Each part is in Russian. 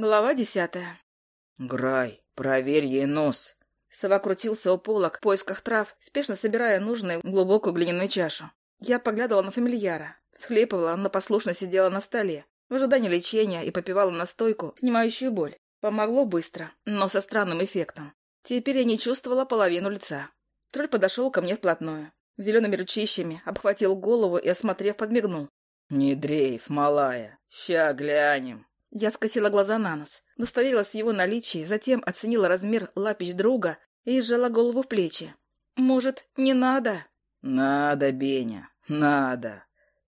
Глава десятая. «Грай, проверь ей нос!» Сова крутился у пола в поисках трав, спешно собирая нужную глубокую глиняную чашу. Я поглядывала на фамильяра, всхлепывала, но послушно сидела на столе, в ожидании лечения и попивала настойку, снимающую боль. Помогло быстро, но со странным эффектом. Теперь я не чувствовала половину лица. Тролль подошел ко мне вплотную. Зелеными ручищами обхватил голову и, осмотрев, подмигнул. «Не дрейф, малая, ща глянем». Я скосила глаза на нос, удостоверилась в его наличии, затем оценила размер лапищ друга и сжала голову в плечи. «Может, не надо?» «Надо, Беня, надо.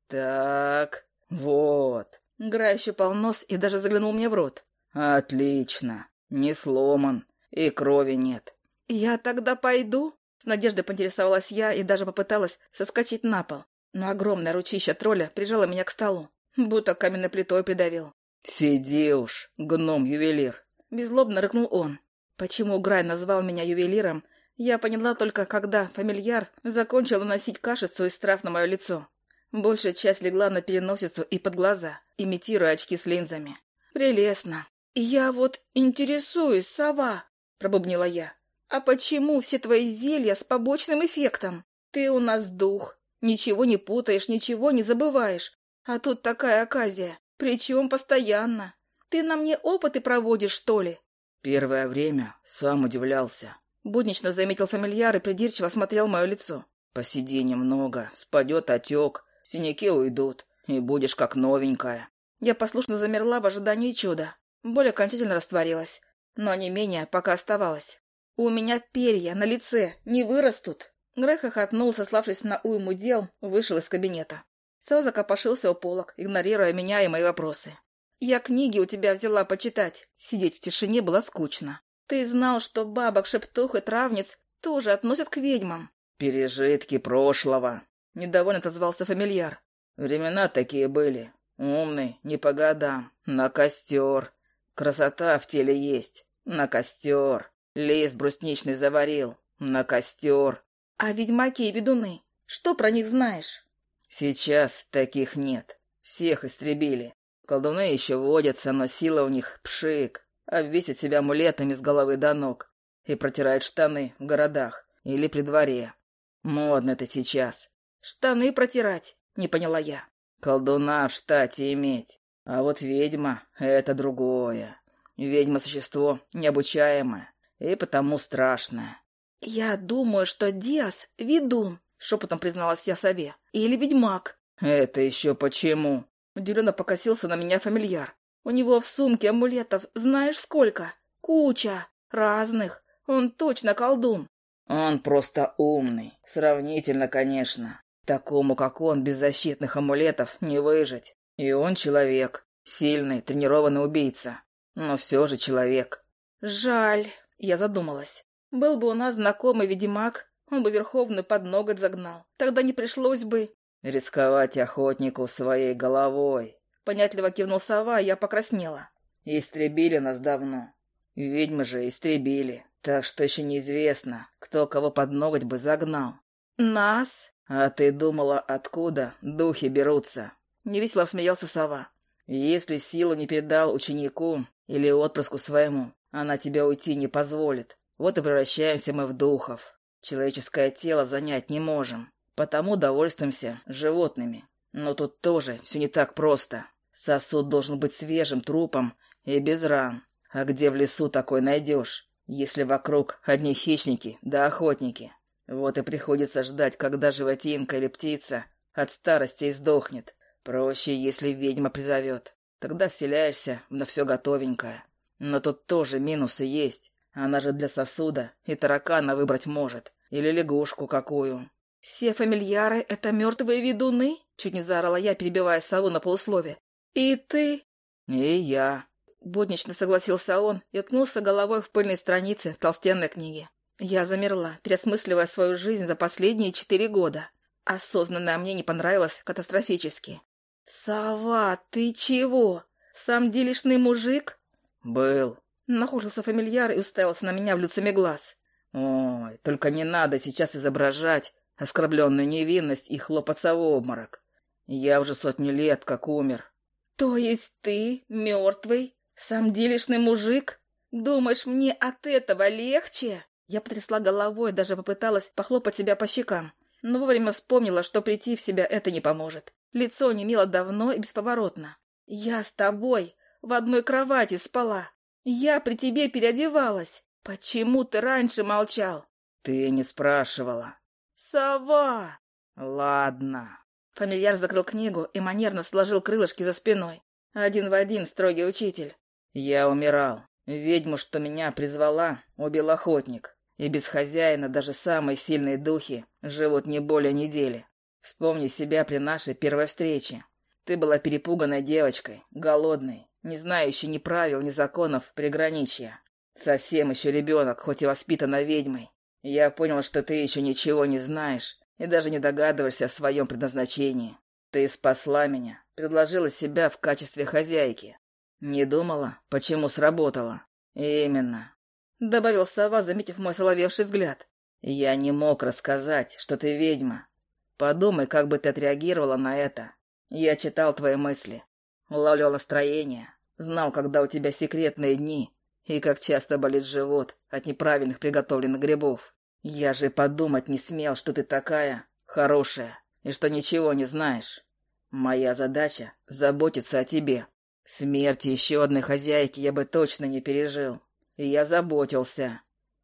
Так, вот». Грай щупал нос и даже заглянул мне в рот. «Отлично. Не сломан. И крови нет». «Я тогда пойду?» С надеждой поинтересовалась я и даже попыталась соскочить на пол. Но огромное ручище тролля прижало меня к столу, будто каменной плитой придавил. «Сиди уж, гном-ювелир!» Беззлобно рыкнул он. Почему Грай назвал меня ювелиром, я поняла только, когда фамильяр закончил наносить кашицу из трав на мое лицо. Большая часть легла на переносицу и под глаза, имитируя очки с линзами. «Прелестно!» «Я вот интересуюсь, сова!» — пробубнила я. «А почему все твои зелья с побочным эффектом? Ты у нас дух, ничего не путаешь, ничего не забываешь. А тут такая оказия. Причем постоянно. Ты на мне опыты проводишь, что ли? Первое время сам удивлялся. Буднично заметил фамильяр и придирчиво смотрел мое лицо. Посиди немного, спадет отек, синяки уйдут, и будешь как новенькая. Я послушно замерла в ожидании чуда. Боль окончательно растворилась, но не менее пока оставалась. У меня перья на лице не вырастут. Грей хохотнул, сославшись на уйму дел, вышел из кабинета. Сэл закопошился у полок, игнорируя меня и мои вопросы. «Я книги у тебя взяла почитать. Сидеть в тишине было скучно. Ты знал, что бабок, шептух и травниц тоже относят к ведьмам?» «Пережитки прошлого», — недовольно отозвался фамильяр. «Времена такие были. Умный, не по годам. На костер. Красота в теле есть. На костер. Лес брусничный заварил. На костер». «А ведьмаки и ведуны? Что про них знаешь?» Сейчас таких нет. Всех истребили. Колдуны еще водятся, но сила у них пшик. Обвесят себя амулетами с головы до ног. И протирают штаны в городах или при дворе. Модно это сейчас. Штаны протирать, не поняла я. Колдуна в штате иметь. А вот ведьма — это другое. Ведьма — существо необучаемое и потому страшное. Я думаю, что Диас — ведун, шепотом призналась я сове. Или ведьмак. Это еще почему? Удивленно покосился на меня фамильяр. У него в сумке амулетов знаешь сколько? Куча. Разных. Он точно колдун. Он просто умный. Сравнительно, конечно. Такому, как он, без защитных амулетов не выжить. И он человек. Сильный, тренированный убийца. Но все же человек. Жаль. Я задумалась. Был бы у нас знакомый ведьмак, он бы Верховный под ноготь загнал. Тогда не пришлось бы... Рисковать охотнику своей головой. Понятливо кивнул сова, я покраснела. Истребили нас давно. Ведьмы же истребили. Так что еще неизвестно, кто кого под ноготь бы загнал. Нас? А ты думала, откуда духи берутся? Невесело смеялся сова. Если силу не передал ученику или отпрыску своему, она тебя уйти не позволит. Вот и превращаемся мы в духов. Человеческое тело занять не можем, потому довольствуемся животными. Но тут тоже все не так просто. Сосуд должен быть свежим трупом и без ран. А где в лесу такой найдешь, если вокруг одни хищники да охотники? Вот и приходится ждать, когда животинка или птица от старости издохнет. Проще, если ведьма призовет. Тогда вселяешься на все готовенькое. Но тут тоже минусы есть. Она же для сосуда и таракана выбрать может. Или лягушку какую. «Все фамильяры — это мертвые ведуны?» — чуть не заорала я, перебивая сову на полуслове. «И ты?» «И я», — буднично согласился он и уткнулся головой в пыльной странице толстенной книге. Я замерла, переосмысливая свою жизнь за последние четыре года. Осознанное мне не понравилось катастрофически. «Сова, ты чего? В самом делешный мужик?» «Был», Нахмурился фамильяр и уставился на меня в лицами глаз. «Ой, только не надо сейчас изображать оскорбленную невинность и хлопаться в обморок. Я уже сотни лет как умер». «То есть ты мертвый? Сам делишный мужик? Думаешь, мне от этого легче? Я потрясла головой, даже попыталась похлопать себя по щекам. Но вовремя вспомнила, что прийти в себя это не поможет. Лицо немело давно и бесповоротно. «Я с тобой в одной кровати спала. Я при тебе переодевалась. Почему ты раньше молчал?» «Ты не спрашивала». «Сова!» «Ладно». Фамильяр закрыл книгу и манерно сложил крылышки за спиной. Один в один строгий учитель. «Я умирал. Ведьму, что меня призвала, убил охотник. И без хозяина даже самые сильные духи живут не более недели. Вспомни себя при нашей первой встрече. Ты была перепуганной девочкой, голодной, не знающей ни правил, ни законов приграничья. Совсем еще ребенок, хоть и воспитана ведьмой. Я понял, что ты еще ничего не знаешь и даже не догадываешься о своем предназначении. Ты спасла меня, предложила себя в качестве хозяйки. Не думала, почему сработало? Именно. Добавил сова, заметив мой соловевший взгляд. Я не мог рассказать, что ты ведьма. Подумай, как бы ты отреагировала на это. Я читал твои мысли, улавливал настроение, знал, когда у тебя секретные дни и как часто болит живот от неправильных приготовленных грибов. Я же подумать не смел, что ты такая хорошая и что ничего не знаешь. Моя задача — заботиться о тебе. Смерти еще одной хозяйки я бы точно не пережил. И я заботился.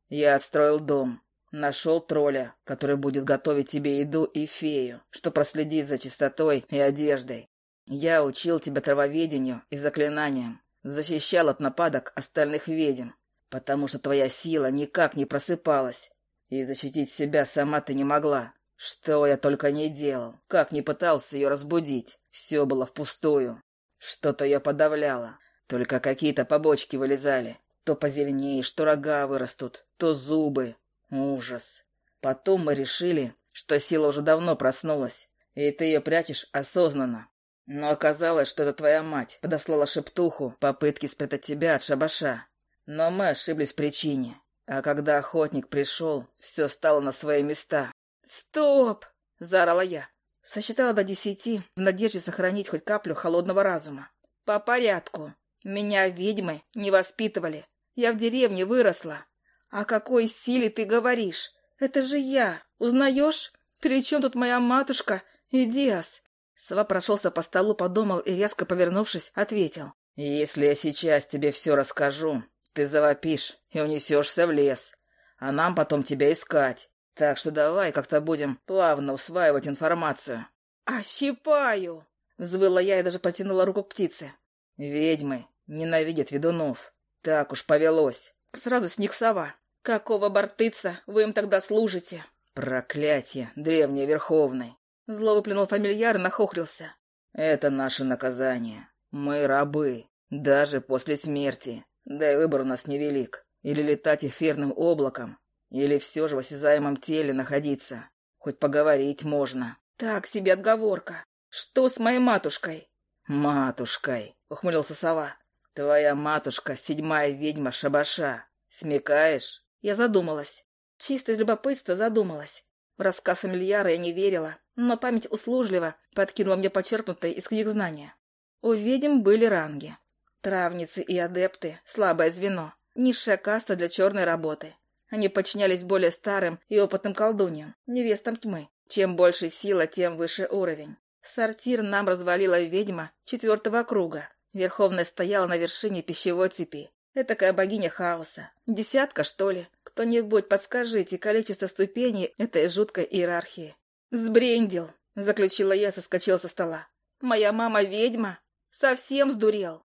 Я отстроил дом, нашел тролля, который будет готовить тебе еду и фею, что проследит за чистотой и одеждой. Я учил тебя травоведению и заклинаниям, защищал от нападок остальных ведьм, потому что твоя сила никак не просыпалась, и защитить себя сама ты не могла. Что я только не делал, как не пытался ее разбудить, все было впустую. Что-то я подавляла, только какие-то побочки вылезали. То позеленеешь, то рога вырастут, то зубы. Ужас. Потом мы решили, что сила уже давно проснулась, и ты ее прячешь осознанно. Но оказалось, что это твоя мать подослала шептуху попытки спрятать тебя от шабаша. Но мы ошиблись в причине. А когда охотник пришел, все стало на свои места. «Стоп!» — заорала я. Сосчитала до десяти, в надежде сохранить хоть каплю холодного разума. «По порядку. Меня ведьмы не воспитывали. Я в деревне выросла. О какой силе ты говоришь? Это же я. Узнаешь? При чем тут моя матушка и Диас?» Сова прошелся по столу, подумал и, резко повернувшись, ответил. «Если я сейчас тебе все расскажу, ты завопишь и унесешься в лес, а нам потом тебя искать. Так что давай как-то будем плавно усваивать информацию. «Ощипаю!» — взвыла я и даже потянула руку к птице. «Ведьмы ненавидят ведунов. Так уж повелось». Сразу сник сова. «Какого бортыца вы им тогда служите?» «Проклятие, древнее верховный!» Зло выплюнул фамильяр и нахохлился. «Это наше наказание. Мы рабы, даже после смерти. Да и выбор у нас невелик. Или летать эфирным облаком, или все же в осязаемом теле находиться. Хоть поговорить можно. Так себе отговорка. Что с моей матушкой? Матушкой, ухмылился сова. Твоя матушка седьмая ведьма Шабаша. Смекаешь? Я задумалась. Чисто из любопытства задумалась. В рассказ фамильяра я не верила, но память услужливо подкинула мне почерпнутые из книг знания. У ведьм были ранги. Травницы и адепты — слабое звено, низшая каста для черной работы. Они подчинялись более старым и опытным колдуньям, невестам тьмы. Чем больше сила, тем выше уровень. Сортир нам развалила ведьма четвертого круга. Верховная стояла на вершине пищевой цепи. Этакая богиня хаоса. Десятка, что ли? Кто-нибудь подскажите количество ступеней этой жуткой иерархии. «Сбрендил!» — заключила я, соскочила со стола. «Моя мама ведьма? Совсем сдурел?»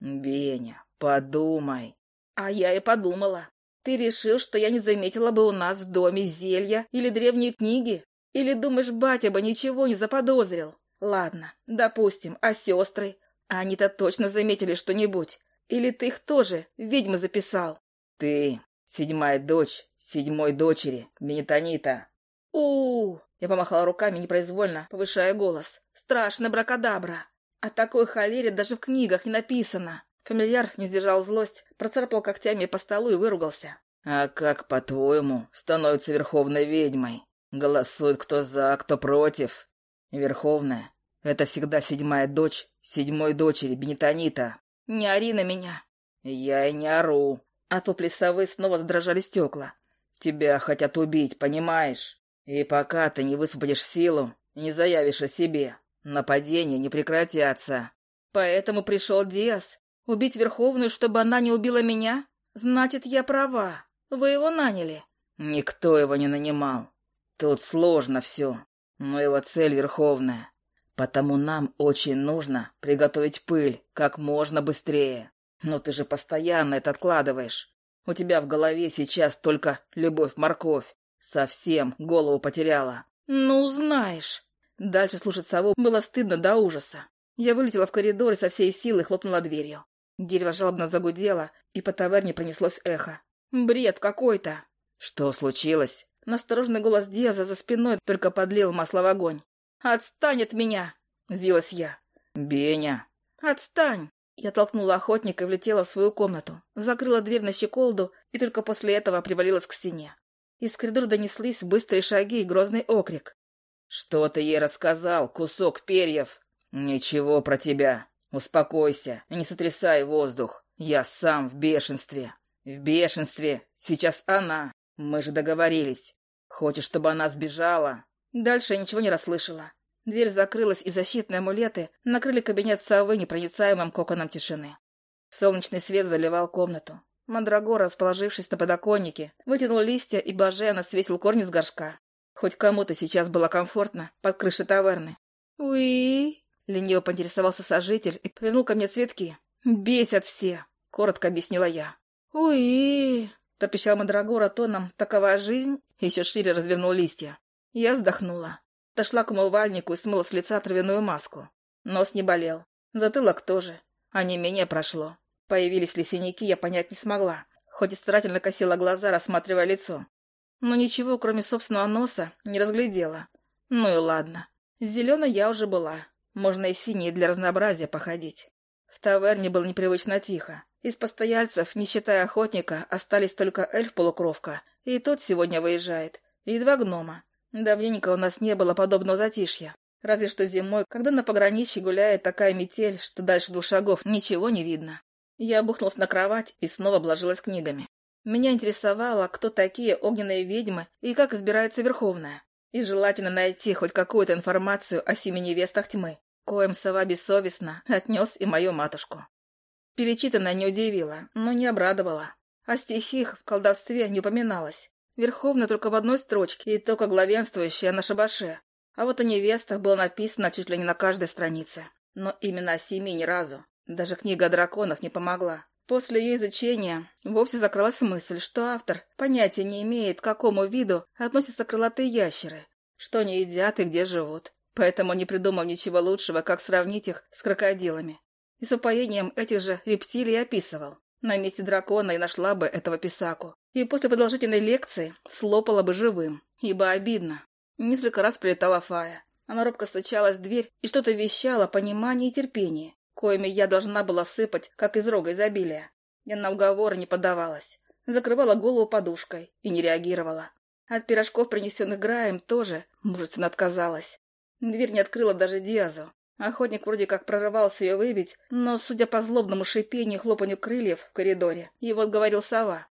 «Беня, подумай!» А я и подумала. Ты решил, что я не заметила бы у нас в доме зелья или древние книги? Или думаешь, батя бы ничего не заподозрил? Ладно, допустим, а сестры? Они-то точно заметили что-нибудь. Или ты их тоже ведьмы записал? Ты седьмая дочь седьмой дочери, Бенетонита. у, -у, -у Я помахала руками непроизвольно, повышая голос. Страшно, бракадабра. О такой холере даже в книгах не написано. Фамильяр не сдержал злость, процарапал когтями по столу и выругался. «А как, по-твоему, становится Верховной ведьмой? Голосует кто за, кто против. Верховная — это всегда седьмая дочь седьмой дочери Бенитонита». «Не ори на меня. Я и не ору. От вопли совы снова задрожали стекла. Тебя хотят убить, понимаешь? И пока ты не высвободишь силу, не заявишь о себе, нападения не прекратятся. Поэтому пришел Диас. Убить Верховную, чтобы она не убила меня? Значит, я права. Вы его наняли. Никто его не нанимал. Тут сложно все, но его цель верховная. Потому нам очень нужно приготовить пыль как можно быстрее. Но ты же постоянно это откладываешь. У тебя в голове сейчас только любовь-морковь. Совсем голову потеряла. Ну, знаешь. Дальше слушать сову было стыдно до ужаса. Я вылетела в коридор и со всей силы хлопнула дверью. Дерево жалобно загудело, и по таверне пронеслось эхо. Бред какой-то. Что случилось? Настороженный голос Диаза за спиной только подлил масло в огонь. «Отстань от меня!» — взвилась я. «Беня!» «Отстань!» Я толкнула охотника и влетела в свою комнату, закрыла дверь на щеколду и только после этого привалилась к стене. Из коридора донеслись быстрые шаги и грозный окрик. «Что ты ей рассказал, кусок перьев?» «Ничего про тебя. Успокойся не сотрясай воздух. Я сам в бешенстве. В бешенстве. Сейчас она. Мы же договорились. Хочешь, чтобы она сбежала?» Дальше я ничего не расслышала. Дверь закрылась, и защитные амулеты накрыли кабинет совы непроницаемым коконом тишины. Солнечный свет заливал комнату. Мандрагор, расположившись на подоконнике, вытянул листья и блаженно свесил корни с горшка. Хоть кому-то сейчас было комфортно под крышей таверны. «Уи!» — лениво поинтересовался сожитель и повернул ко мне цветки. «Бесят все!» — коротко объяснила я. «Уи!» — пропищал Мандрагора тоном «такова жизнь» еще шире развернул листья. Я вздохнула. Дошла к умывальнику и смыла с лица травяную маску. Нос не болел. Затылок тоже. А не менее прошло. Появились ли синяки, я понять не смогла, хоть и старательно косила глаза, рассматривая лицо. Но ничего, кроме собственного носа, не разглядела. Ну и ладно. Зеленой я уже была. Можно и синей для разнообразия походить. В таверне было непривычно тихо. Из постояльцев, не считая охотника, остались только эльф-полукровка, и тот сегодня выезжает, и два гнома. Давненько у нас не было подобного затишья. Разве что зимой, когда на пограничье гуляет такая метель, что дальше двух шагов ничего не видно. Я бухнулась на кровать и снова обложилась книгами. Меня интересовало, кто такие огненные ведьмы и как избирается Верховная. И желательно найти хоть какую-то информацию о семи невестах тьмы, коим сова бессовестно отнес и мою матушку. Перечитанное не удивило, но не обрадовало. О стихих в колдовстве не упоминалось. Верховная только в одной строчке, и только главенствующая на шабаше. А вот о невестах было написано чуть ли не на каждой странице. Но именно о семи ни разу. Даже книга о драконах не помогла. После ее изучения вовсе закралась мысль, что автор понятия не имеет, к какому виду относятся крылатые ящеры, что они едят и где живут. Поэтому не придумал ничего лучшего, как сравнить их с крокодилами. И с упоением этих же рептилий описывал. На месте дракона и нашла бы этого писаку. И после продолжительной лекции слопала бы живым, ибо обидно. Несколько раз прилетала Фая. Она робко стучалась в дверь и что-то вещала о понимании и терпении, коими я должна была сыпать, как из рога изобилия. Я на уговоры не поддавалась. Закрывала голову подушкой и не реагировала. От пирожков, принесенных Граем, тоже мужественно отказалась. Дверь не открыла даже Диазу. Охотник вроде как прорывался ее выбить, но, судя по злобному шипению и хлопанью крыльев в коридоре, его отговорил сова.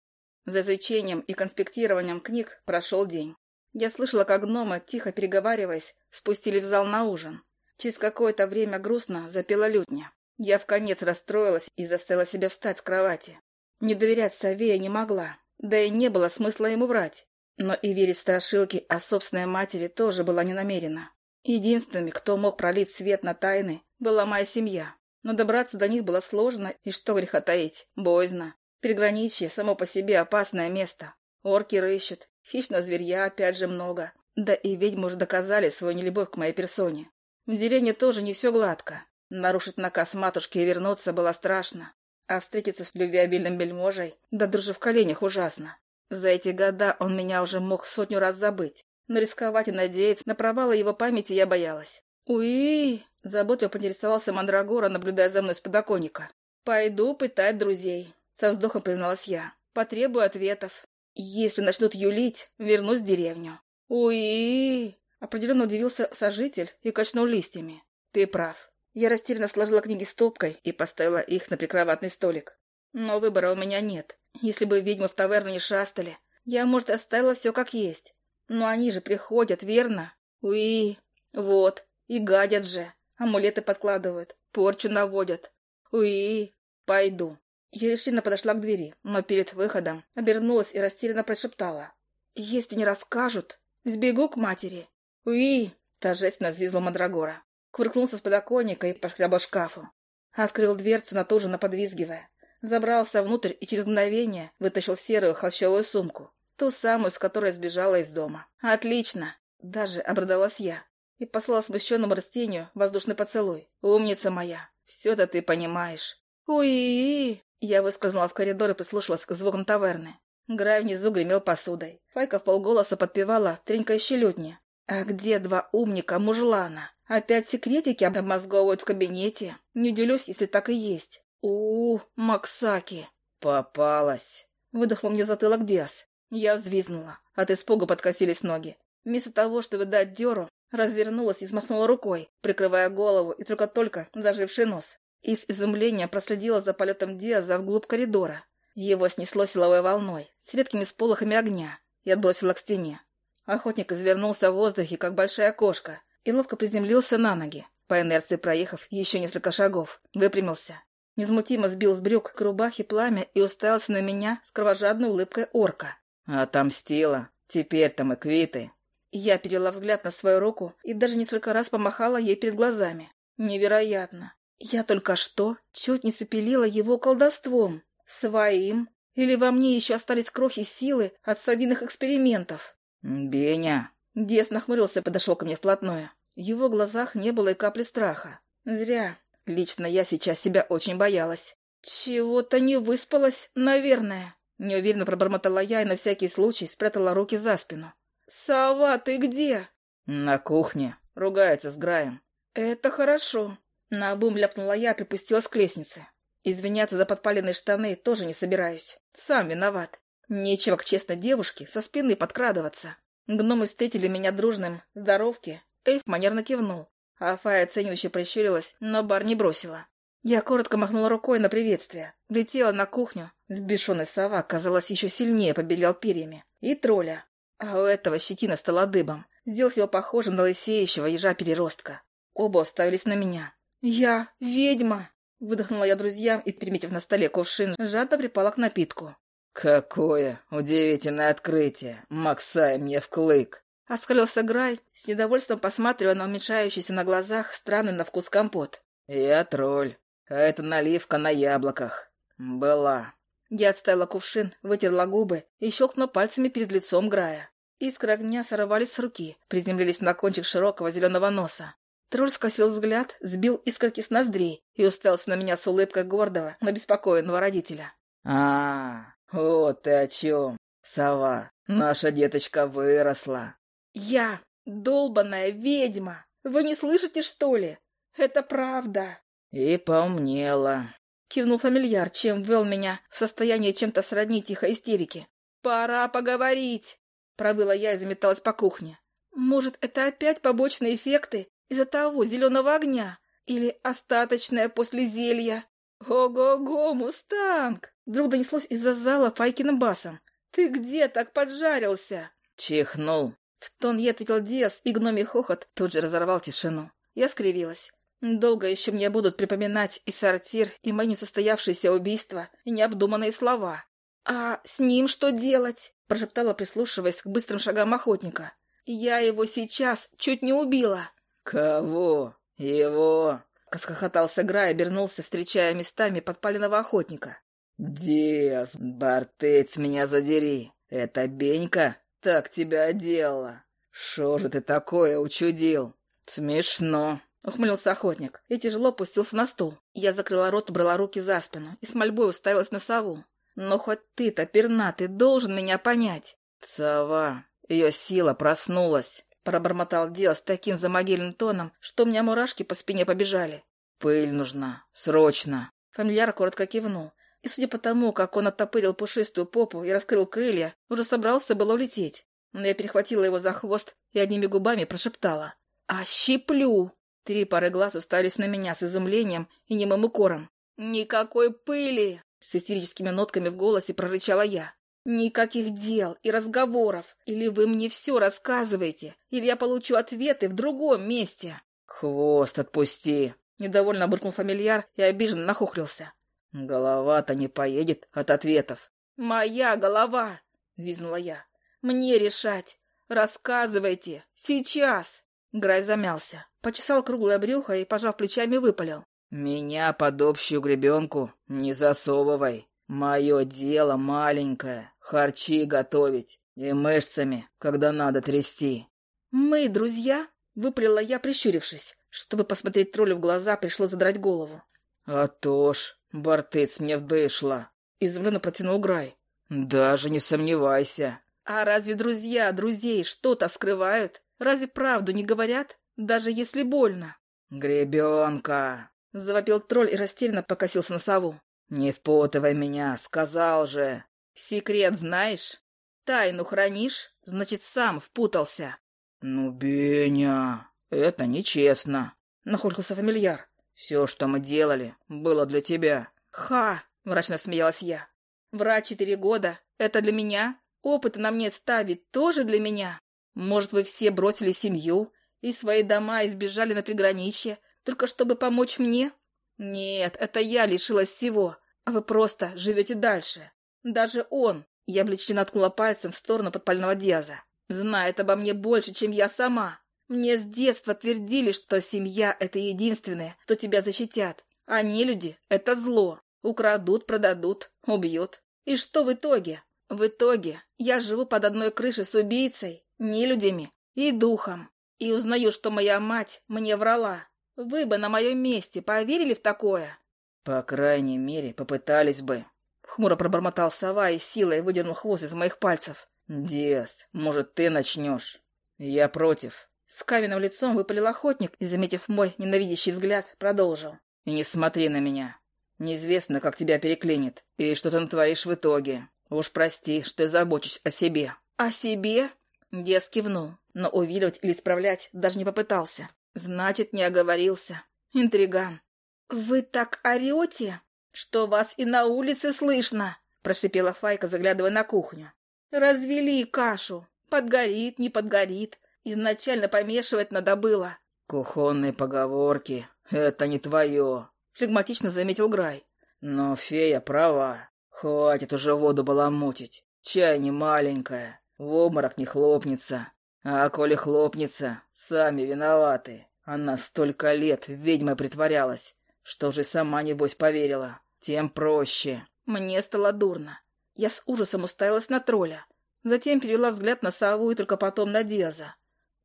За изучением и конспектированием книг прошел день. Я слышала, как гномы, тихо переговариваясь, спустили в зал на ужин. Через какое-то время грустно запела лютня. Я в конец расстроилась и заставила себя встать с кровати. Не доверять сове я не могла, да и не было смысла ему врать. Но и верить в страшилки о собственной матери тоже была не намерена. Единственными, кто мог пролить свет на тайны, была моя семья. Но добраться до них было сложно, и что греха таить, боязно. Приграничье само по себе опасное место. Орки рыщут, хищного зверья опять же много. Да и ведьмы уже доказали свою нелюбовь к моей персоне. В деревне тоже не все гладко. Нарушить наказ матушки и вернуться было страшно. А встретиться с любвеобильным бельможей, да дружи в коленях ужасно. За эти года он меня уже мог сотню раз забыть но рисковать и надеяться на провалы его памяти я боялась. «Уи!» — заботливо поинтересовался Мандрагора, наблюдая за мной с подоконника. «Пойду пытать друзей», — со вздохом призналась я. «Потребую ответов. Если начнут юлить, вернусь в деревню». «Уи!» — определенно удивился сожитель и качнул листьями. «Ты прав». Я растерянно сложила книги стопкой и поставила их на прикроватный столик. Но выбора у меня нет. Если бы ведьмы в таверну не шастали, я, может, оставила все как есть. Но они же приходят, верно? Уи, вот, и гадят же. Амулеты подкладывают, порчу наводят. Уи, пойду. Я решительно подошла к двери, но перед выходом обернулась и растерянно прошептала. «Если не расскажут, сбегу к матери». «Уи!» — торжественно взвизгла Мандрагора. Кувыркнулся с подоконника и пошкрябал шкафу. Открыл дверцу, натуженно подвизгивая. Забрался внутрь и через мгновение вытащил серую холщовую сумку. Ту самую, с которой сбежала из дома. «Отлично!» — даже обрадовалась я. И послала смущенному растению воздушный поцелуй. «Умница моя! Все-то ты понимаешь!» «Уи!» Я выскользнула в коридор и прислушалась к звукам таверны. Грай внизу гремел посудой. Файка в полголоса подпевала тренькающей лютни. «А где два умника-мужлана? Опять секретики обмозговывают в кабинете? Не удивлюсь, если так и есть. у, -у Максаки!» «Попалась!» Выдохло мне затылок Диас. Я взвизнула. От испуга подкосились ноги. Вместо того, чтобы дать дёру, развернулась и взмахнула рукой, прикрывая голову и только-только заживший нос. И с изумлением проследила за полетом Диаза вглубь коридора. Его снесло силовой волной, с редкими сполохами огня, и отбросило к стене. Охотник извернулся в воздухе, как большая кошка, и ловко приземлился на ноги, по инерции проехав еще несколько шагов, выпрямился. Незмутимо сбил с брюк к рубахе пламя и уставился на меня с кровожадной улыбкой орка. «Отомстила. Теперь-то мы квиты». Я перела взгляд на свою руку и даже несколько раз помахала ей перед глазами. Невероятно. Я только что чуть не спепелила его колдовством. Своим. Или во мне еще остались крохи силы от совиных экспериментов? «Беня!» Дес нахмурился и подошел ко мне вплотную. В его глазах не было и капли страха. Зря. Лично я сейчас себя очень боялась. Чего-то не выспалась, наверное. Неуверенно пробормотала я и на всякий случай спрятала руки за спину. «Сова, ты где?» «На кухне. Ругается с Граем». «Это хорошо. Наобум ляпнула я, припустилась к лестнице. Извиняться за подпаленные штаны тоже не собираюсь. Сам виноват. Нечего к честной девушке со спины подкрадываться. Гномы встретили меня дружным «здоровки». Эльф манерно кивнул. А Фая оценивающе прищурилась, но бар не бросила. Я коротко махнула рукой на приветствие. Летела на кухню. Сбешенный сова, казалось, еще сильнее побелел перьями. И тролля. А у этого щетина стала дыбом, сделав его похожим на лысеющего ежа-переростка. Оба уставились на меня. «Я ведьма!» — выдохнула я друзьям и, приметив на столе кувшин, жадно припала к напитку. «Какое удивительное открытие! Максай мне в клык!» Оскалился Грай, с недовольством посматривая на уменьшающийся на глазах странный на вкус компот. «Я тролль, а это наливка на яблоках. Была». Я отставила кувшин, вытерла губы и щелкнула пальцами перед лицом Грая. Искры огня сорвались с руки, приземлились на кончик широкого зеленого носа. Тролль скосил взгляд, сбил искорки с ноздрей и уставился на меня с улыбкой гордого, но беспокойного родителя. а, вот ты о чем, сова. Наша деточка выросла. Я долбаная ведьма. Вы не слышите, что ли? Это правда. И поумнела. Кивнул фамильяр, чем ввел меня в состояние чем-то сродни тихой истерики. «Пора поговорить!» Пробыла я и заметалась по кухне. «Может, это опять побочные эффекты из-за того зеленого огня? Или остаточное после зелья? Ого-го, мустанг! Вдруг донеслось из-за зала Файкиным басом. Ты где так поджарился? Чихнул. В тон ей ответил Диас, и гномий хохот тут же разорвал тишину. Я скривилась. Долго еще мне будут припоминать и сортир, и мои несостоявшиеся убийства, и необдуманные слова. «А с ним что делать?» – прошептала, прислушиваясь к быстрым шагам охотника. «Я его сейчас чуть не убила». «Кого? Его?» — расхохотался Грай обернулся, встречая местами подпаленного охотника. «Диас, Бартыц, меня задери! Это Бенька так тебя одела! Что же ты такое учудил? Смешно!» — ухмылился охотник и тяжело опустился на стул. Я закрыла рот, убрала руки за спину и с мольбой уставилась на сову. «Но хоть ты-то, пернатый, должен меня понять!» «Сова, ее сила проснулась!» Пробормотал Диа с таким замогильным тоном, что у меня мурашки по спине побежали. «Пыль нужна. Срочно!» Фамильяр коротко кивнул. И судя по тому, как он оттопырил пушистую попу и раскрыл крылья, уже собрался было улететь. Но я перехватила его за хвост и одними губами прошептала. «Ощиплю!» Три пары глаз уставились на меня с изумлением и немым укором. «Никакой пыли!» С истерическими нотками в голосе прорычала я. Никаких дел и разговоров. Или вы мне все рассказываете, или я получу ответы в другом месте. Хвост отпусти. Недовольно буркнул фамильяр и обиженно нахохлился. Голова-то не поедет от ответов. Моя голова, визнула я. Мне решать. Рассказывайте. Сейчас. Грай замялся, почесал круглое брюхо и, пожав плечами, выпалил. Меня под общую гребенку не засовывай. Мое дело маленькое, харчи готовить и мышцами, когда надо трясти. Мы друзья? Выпалила я, прищурившись. Чтобы посмотреть троллю в глаза, пришлось задрать голову. А то ж, бортыц мне вдышла. Изумленно протянул Грай. Даже не сомневайся. А разве друзья друзей что-то скрывают? Разве правду не говорят, даже если больно? Гребенка! Завопил тролль и растерянно покосился на сову. «Не впутывай меня, сказал же!» «Секрет знаешь? Тайну хранишь? Значит, сам впутался!» «Ну, Беня, это нечестно!» — нахулькался фамильяр. «Все, что мы делали, было для тебя». «Ха!» — мрачно смеялась я. «Врать четыре года — это для меня? Опыты на мне ставить тоже для меня? Может, вы все бросили семью и свои дома и сбежали на приграничье, только чтобы помочь мне? Нет, это я лишилась всего, а вы просто живете дальше. Даже он, я облегченно ткнула пальцем в сторону подпального Диаза, знает обо мне больше, чем я сама. Мне с детства твердили, что семья — это единственное, кто тебя защитят. А люди — это зло. Украдут, продадут, убьют. И что в итоге? В итоге я живу под одной крышей с убийцей, нелюдями и духом. И узнаю, что моя мать мне врала. Вы бы на моем месте поверили в такое? По крайней мере, попытались бы. Хмуро пробормотал сова и силой выдернул хвост из моих пальцев. Диас, может, ты начнешь? Я против. С каменным лицом выпалил охотник и, заметив мой ненавидящий взгляд, продолжил. И не смотри на меня. Неизвестно, как тебя переклинит, и что ты натворишь в итоге. Уж прости, что я забочусь о себе. О себе? Диас кивнул, но увиливать или исправлять даже не попытался. Значит, не оговорился. Интриган. «Вы так орете, что вас и на улице слышно!» — прошипела Файка, заглядывая на кухню. «Развели кашу. Подгорит, не подгорит. Изначально помешивать надо было». «Кухонные поговорки. Это не твое», — флегматично заметил Грай. «Но фея права. Хватит уже воду баламутить. Чай не маленькая. В обморок не хлопнется. А коли хлопнется, сами виноваты. Она столько лет ведьмой притворялась, что же сама, небось, поверила. Тем проще. Мне стало дурно. Я с ужасом уставилась на тролля. Затем перевела взгляд на сову и только потом на Диаза.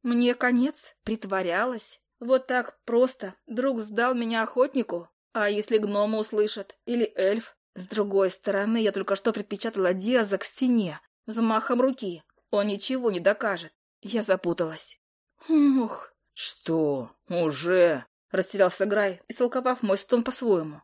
Мне конец? Притворялась? Вот так просто друг сдал меня охотнику? А если гнома услышат? Или эльф? С другой стороны, я только что припечатала Диаза к стене взмахом руки. Он ничего не докажет. Я запуталась. Ух, «Что? Уже?» — растерялся Грай, истолковав мой стон по-своему.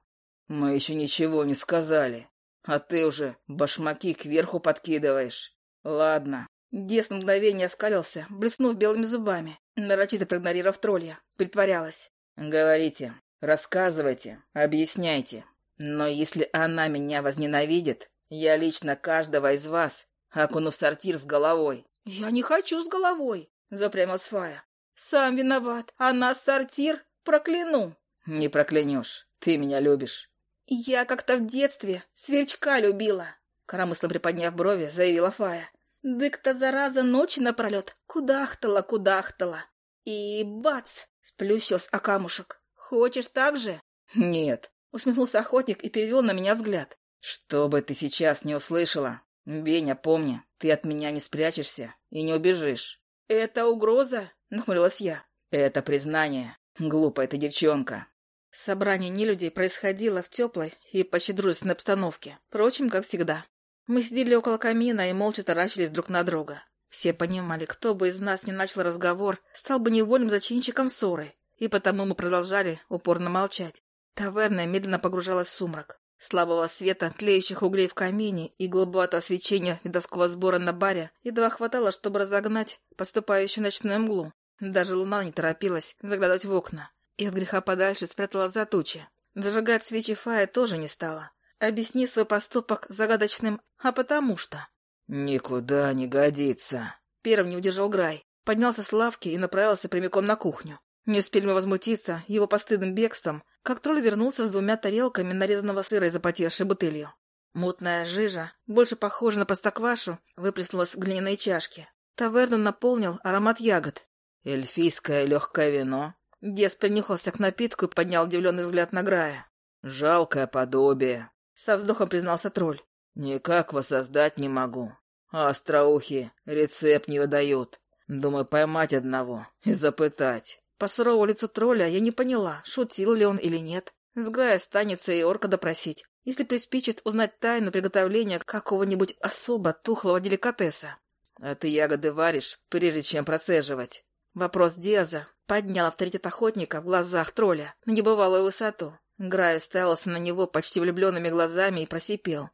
«Мы еще ничего не сказали, а ты уже башмаки кверху подкидываешь. Ладно». Дес на мгновение оскалился, блеснув белыми зубами, нарочито проигнорировав тролля. Притворялась. «Говорите, рассказывайте, объясняйте. Но если она меня возненавидит, я лично каждого из вас окуну в сортир с головой». «Я не хочу с головой», — запрямилась Фая. Сам виноват, а нас сортир прокляну. Не проклянешь, ты меня любишь. Я как-то в детстве сверчка любила. Коромысло приподняв брови, заявила Фая. Дык-то, зараза, ночи напролет кудахтала-кудахтала. И бац! Сплющился о камушек. Хочешь так же? Нет. Усмехнулся охотник и перевел на меня взгляд. Что бы ты сейчас не услышала, Беня, помни, ты от меня не спрячешься и не убежишь. Это угроза? — нахмурилась я. «Это признание. Глупая ты девчонка». Собрание нелюдей происходило в теплой и почти дружественной обстановке. Впрочем, как всегда. Мы сидели около камина и молча таращились друг на друга. Все понимали, кто бы из нас не начал разговор, стал бы невольным зачинщиком ссоры, и потому мы продолжали упорно молчать. Таверна медленно погружалась в сумрак. Слабого света, тлеющих углей в камине и голубоватого свечения видовского сбора на баре едва хватало, чтобы разогнать поступающую ночную мглу. Даже луна не торопилась заглядывать в окна и от греха подальше спрятала за тучи. Зажигать свечи Фая тоже не стала. Объясни свой поступок загадочным «а потому что». «Никуда не годится». Первым не удержал Грай. Поднялся с лавки и направился прямиком на кухню. Не успели мы возмутиться его постыдным бегством, как тролль вернулся с двумя тарелками нарезанного сыра и запотевшей бутылью. Мутная жижа, больше похожа на простоквашу, выплеснулась в глиняные чашки. Таверну наполнил аромат ягод. «Эльфийское легкое вино». Дес принюхался к напитку и поднял удивленный взгляд на Грая. «Жалкое подобие», — со вздохом признался тролль. «Никак воссоздать не могу. А остроухи рецепт не выдают. Думаю, поймать одного и запытать». По суровому лицу тролля я не поняла, шутил ли он или нет. С Грая станется и орка допросить, если приспичит узнать тайну приготовления какого-нибудь особо тухлого деликатеса. «А ты ягоды варишь, прежде чем процеживать?» Вопрос Диаза поднял авторитет охотника в глазах тролля на небывалую высоту. Грай уставился на него почти влюбленными глазами и просипел.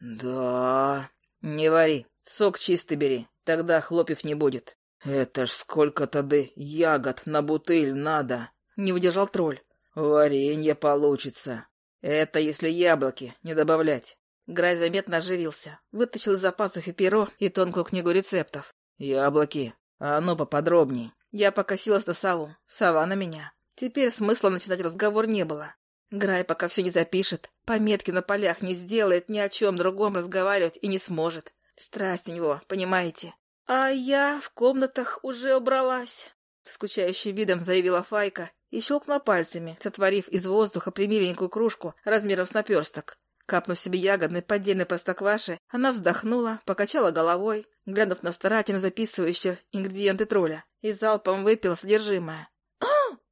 «Да...» «Не вари, сок чистый бери, тогда хлопьев не будет». «Это ж сколько-то ды ягод на бутыль надо!» — не удержал тролль. «Варенье получится. Это если яблоки не добавлять». Грай заметно оживился, вытащил из-за пазухи перо и тонкую книгу рецептов. «Яблоки. А ну поподробней». Я покосилась на сову, сова на меня. Теперь смысла начинать разговор не было. Грай пока все не запишет, пометки на полях не сделает, ни о чем другом разговаривать и не сможет. Страсть у него, понимаете? А я в комнатах уже убралась. Скучающим видом заявила Файка и щелкнула пальцами, сотворив из воздуха примиленькую кружку размером с наперсток. Капнув себе ягодной поддельной простокваши, она вздохнула, покачала головой, глянув на старательно записывающие ингредиенты тролля, и залпом выпила содержимое.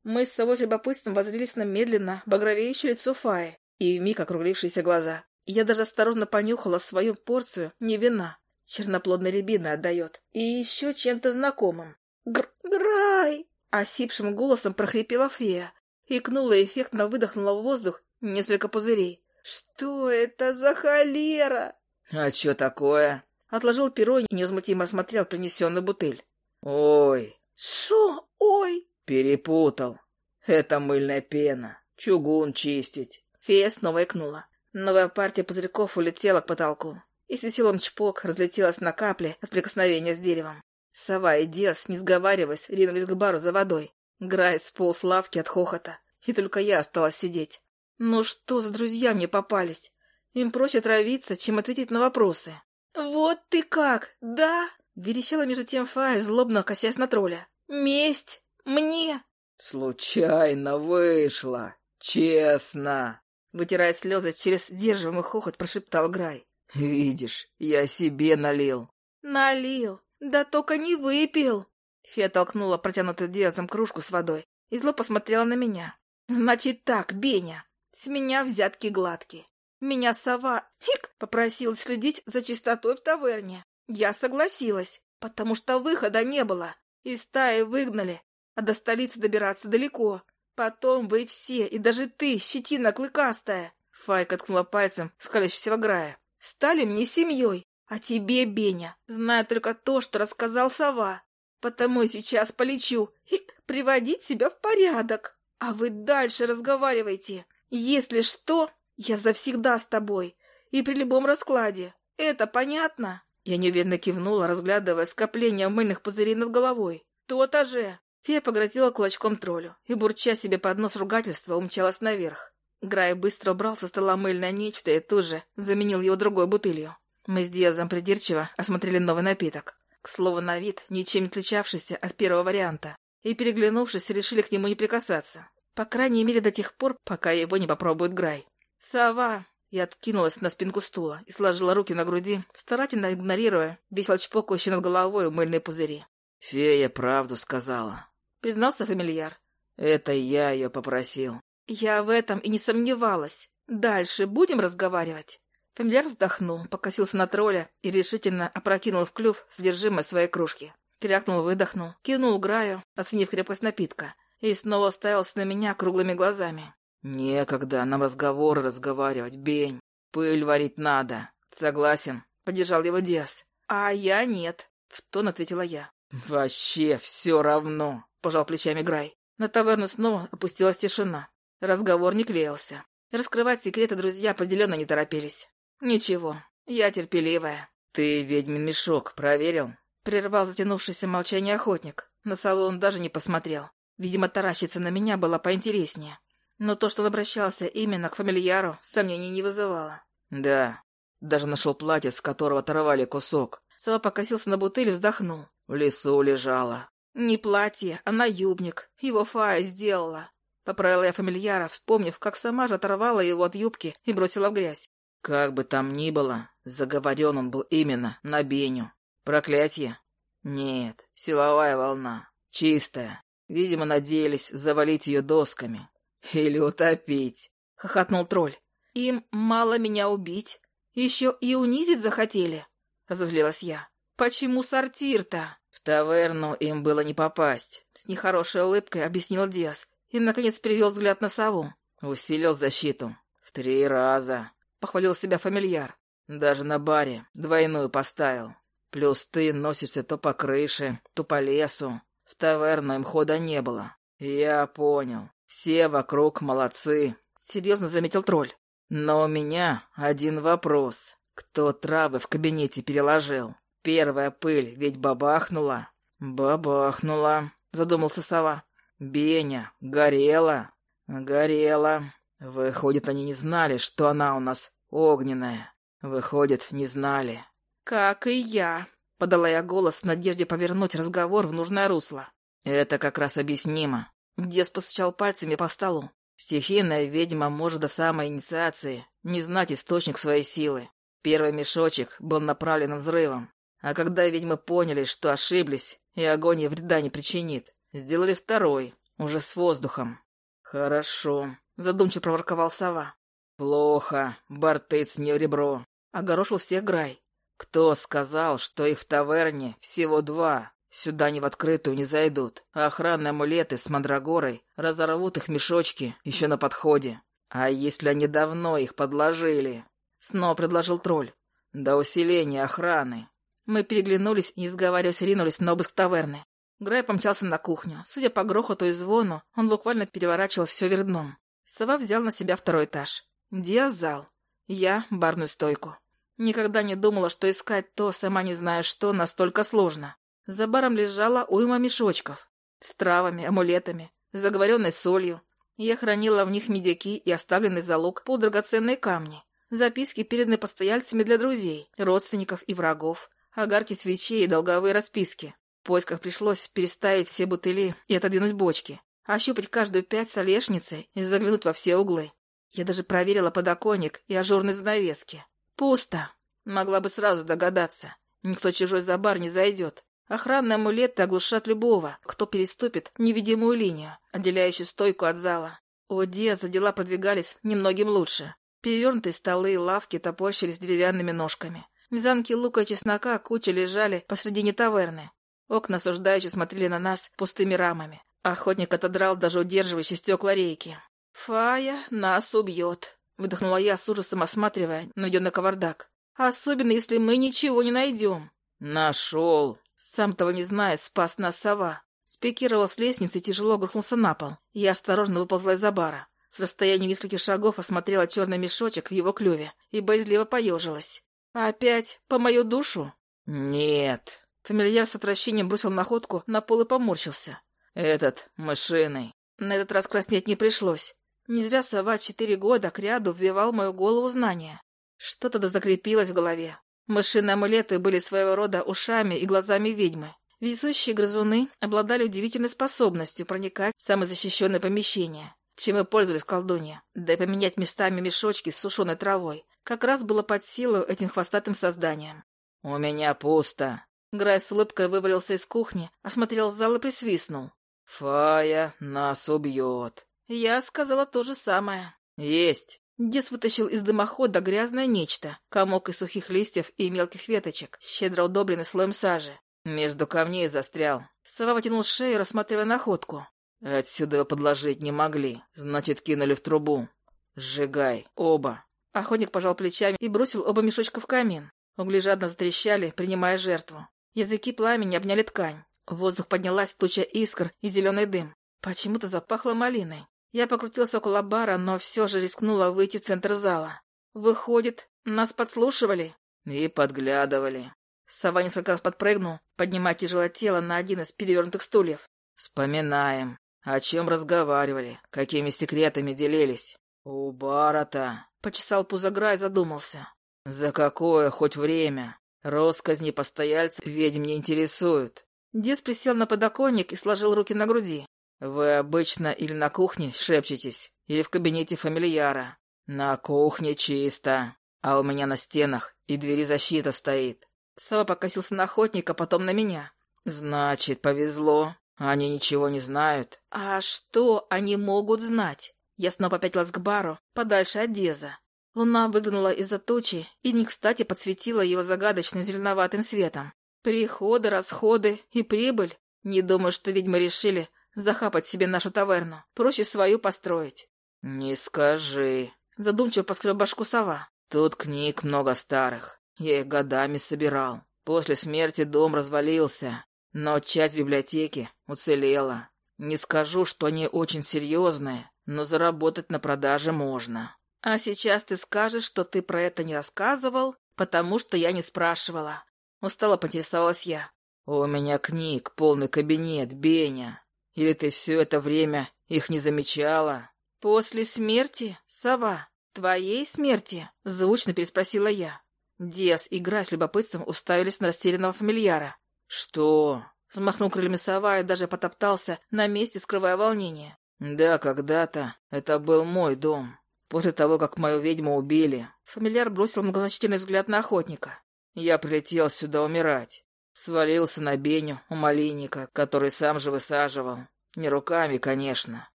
Мы с собой любопытством воззрелись на медленно багровеющее лицо Фаи и вмиг округлившиеся глаза. Я даже осторожно понюхала свою порцию не вина. Черноплодной рябины отдает. И еще чем-то знакомым. Гр «Грай!» — осипшим голосом прохрипела фея. Икнула и эффектно выдохнула в воздух несколько пузырей. «Что это за холера?» «А что такое?» Отложил перо и невозмутимо осмотрел принесенную бутыль. «Ой!» «Шо? Ой!» «Перепутал. Это мыльная пена. Чугун чистить». Фея снова икнула. Новая партия пузырьков улетела к потолку. И с веселым чпок разлетелась на капли от прикосновения с деревом. Сова и Диас, не сговариваясь, ринулись к бару за водой. Грай сполз лавки от хохота. И только я осталась сидеть. Ну что за друзья мне попались? Им проще травиться, чем ответить на вопросы. «Вот ты как, да?» — верещала между тем Фая, злобно косясь на тролля. «Месть!» Мне? Случайно вышло. Честно. Вытирая слезы через сдерживаемый хохот, прошептал Грай. Видишь, я себе налил. Налил? Да только не выпил. Фея толкнула протянутую Диазом кружку с водой и зло посмотрела на меня. Значит так, Беня, с меня взятки гладкие. Меня сова, хик, попросил следить за чистотой в таверне. Я согласилась, потому что выхода не было. Из стаи выгнали, а до столицы добираться далеко. Потом вы все, и даже ты, щетина клыкастая. Файка ткнула пальцем скалящегося Грая. Стали мне семьей, а тебе, Беня, знаю только то, что рассказал сова. Потому сейчас полечу и приводить себя в порядок. А вы дальше разговаривайте. Если что, я завсегда с тобой. И при любом раскладе. Это понятно?» Я неуверенно кивнула, разглядывая скопление мыльных пузырей над головой. «То-то же! Фея погрозила кулачком троллю и, бурча себе под нос ругательства, умчалась наверх. Грай быстро убрал со стола мыльное нечто и тут же заменил его другой бутылью. Мы с Диазом придирчиво осмотрели новый напиток. К слову, на вид, ничем не отличавшийся от первого варианта. И, переглянувшись, решили к нему не прикасаться. По крайней мере, до тех пор, пока его не попробует Грай. «Сова!» Я откинулась на спинку стула и сложила руки на груди, старательно игнорируя весело чпокающие над головой мыльные пузыри. «Фея правду сказала признался фамильяр. Это я ее попросил. Я в этом и не сомневалась. Дальше будем разговаривать? Фамильяр вздохнул, покосился на тролля и решительно опрокинул в клюв содержимое своей кружки. Крякнул, выдохнул, кинул Граю, оценив крепость напитка, и снова уставился на меня круглыми глазами. «Некогда нам разговоры разговаривать, Бень. Пыль варить надо. Согласен?» — поддержал его Диас. «А я нет», — в тон ответила я. «Вообще все равно», — пожал плечами Грай. На таверну снова опустилась тишина. Разговор не клеился. Раскрывать секреты друзья определенно не торопились. Ничего, я терпеливая. Ты ведьмин мешок проверил? Прервал затянувшееся молчание охотник. На сову он даже не посмотрел. Видимо, таращиться на меня было поинтереснее. Но то, что он обращался именно к фамильяру, сомнений не вызывало. Да, даже нашел платье, с которого оторвали кусок. Сова покосился на бутыль и вздохнул. В лесу лежала. Не платье, а наюбник. Его Фая сделала. Поправила я фамильяра, вспомнив, как сама же оторвала его от юбки и бросила в грязь. Как бы там ни было, заговорен он был именно на Беню. Проклятие? Нет, силовая волна. Чистая. Видимо, надеялись завалить ее досками. Или утопить. Хохотнул тролль. Им мало меня убить. Еще и унизить захотели. Разозлилась я. Почему сортир-то? В таверну им было не попасть. С нехорошей улыбкой объяснил Диас и, наконец, перевел взгляд на сову. Усилил защиту. В три раза. Похвалил себя фамильяр. Даже на баре двойную поставил. Плюс ты носишься то по крыше, то по лесу. В таверну им хода не было. Я понял. Все вокруг молодцы. Серьезно заметил тролль. Но у меня один вопрос. Кто травы в кабинете переложил? Первая пыль ведь бабахнула. Бабахнула, задумался сова. Беня, горела. Горела. Выходит, они не знали, что она у нас огненная. Выходит, не знали. Как и я, подала я голос в надежде повернуть разговор в нужное русло. Это как раз объяснимо. Дес постучал пальцами по столу. Стихийная ведьма может до самой инициации не знать источник своей силы. Первый мешочек был направлен взрывом. А когда ведьмы поняли, что ошиблись, и огонь ей вреда не причинит, сделали второй, уже с воздухом. «Хорошо», — задумчиво проворковал сова. «Плохо, бортыц мне в ребро», — огорошил всех Грай. «Кто сказал, что их в таверне всего два? Сюда не в открытую не зайдут, а охранные амулеты с мандрагорой разорвут их мешочки еще на подходе. А если они давно их подложили?» Снова предложил тролль. «До усиления охраны». Мы переглянулись и, не сговариваясь, ринулись на обыск таверны. Грай помчался на кухню. Судя по грохоту и звону, он буквально переворачивал все вверх дном. Сова взял на себя второй этаж. Диас — зал. Я — барную стойку. Никогда не думала, что искать то, сама не зная что, настолько сложно. За баром лежала уйма мешочков. С травами, амулетами, заговоренной солью. Я хранила в них медяки и оставленный залог полудрагоценные камни. Записки, переданные постояльцами для друзей, родственников и врагов. Огарки свечей и долговые расписки. Поисках пришлось переставить все бутыли и отодвинуть бочки, ощупать каждую пять столешницы и заглянуть во все углы. Я даже проверила подоконник и ажурные занавески. Пусто. Могла бы сразу догадаться. Никто чужой за бар не зайдет. Охранные амулеты оглушат любого, кто переступит невидимую линию, отделяющую стойку от зала. У Диаза дела продвигались немногим лучше. Перевернутые столы и лавки топорщились деревянными ножками. Вязанки лука и чеснока куча лежали посредине таверны. Окна осуждающе смотрели на нас пустыми рамами. Охотник отодрал даже удерживающие стекла рейки. «Фая нас убьет», — выдохнула я с ужасом, осматривая наведенный кавардак. «Особенно, если мы ничего не найдем». «Нашел!» Сам того не зная, спас нас сова. Спикировал с лестницы и тяжело грохнулся на пол. Я осторожно выползла из-за бара. С расстояния нескольких шагов осмотрела черный мешочек в его клюве и боязливо поежилась. «Опять по мою душу?» «Нет», Фамильяр с отвращением бросил находку на пол и поморщился. «Этот, мышиный». На этот раз краснеть не пришлось. Не зря сова четыре года к ряду вбивал мою голову знания. Что-то да закрепилось в голове. Мышиные амулеты были своего рода ушами и глазами ведьмы. Везущие грызуны обладали удивительной способностью проникать в самые защищенные помещения, чем и пользовались колдунья. Да и поменять местами мешочки с сушеной травой как раз было под силу этим хвостатым созданиям. «У меня пусто», Грай с улыбкой вывалился из кухни, осмотрел зал и присвистнул. «Фая нас убьет». Я сказала то же самое. «Есть». Дес вытащил из дымохода грязное нечто, комок из сухих листьев и мелких веточек, щедро удобренный слоем сажи. Между камней застрял. Сова вытянул шею, рассматривая находку. Отсюда подложить не могли, значит, кинули в трубу. Сжигай, оба. Охотник пожал плечами и бросил оба мешочка в камин. Угли жадно затрещали, принимая жертву. Языки пламени обняли ткань. В воздух поднялась туча искр и зеленый дым. Почему-то запахло малиной. Я покрутился около бара, но все же рискнула выйти в центр зала. Выходит, нас подслушивали? И подглядывали. Сова несколько раз подпрыгнул, поднимая тяжелое тело на один из перевернутых стульев. Вспоминаем. О чем разговаривали, какими секретами делились. У бара-то... Почесал пузо и задумался. За какое хоть время? Росказни постояльцев ведьм не интересуют. Дед присел на подоконник и сложил руки на груди. Вы обычно или на кухне шепчетесь, или в кабинете фамильяра. На кухне чисто, а у меня на стенах и двери защита стоит. Сава покосился на охотника, потом на меня. Значит, повезло. Они ничего не знают. А что они могут знать? Я снова попятилась к бару, подальше от Деза. Луна выглянула из-за тучи и не кстати подсветила его загадочным зеленоватым светом. Приходы, расходы и прибыль. Не думаю, что ведьмы решили захапать себе нашу таверну. Проще свою построить. «Не скажи», — задумчиво поскреб башку сова. «Тут книг много старых. Я их годами собирал. После смерти дом развалился, но часть библиотеки уцелела. Не скажу, что они очень серьезные, но заработать на продаже можно. А сейчас ты скажешь, что ты про это не рассказывал, потому что я не спрашивала. Устало поинтересовалась я. У меня книг, полный кабинет, Беня. Или ты все это время их не замечала? После смерти, сова, твоей смерти? Звучно переспросила я. Диас, играя с любопытством, уставились на растерянного фамильяра. «Что?» — взмахнул крыльями сова и даже потоптался на месте, скрывая волнение. «Да, когда-то это был мой дом. После того, как мою ведьму убили...» Фамильяр бросил многозначительный взгляд на охотника. «Я прилетел сюда умирать. Свалился на Беню у малинника, который сам же высаживал. Не руками, конечно.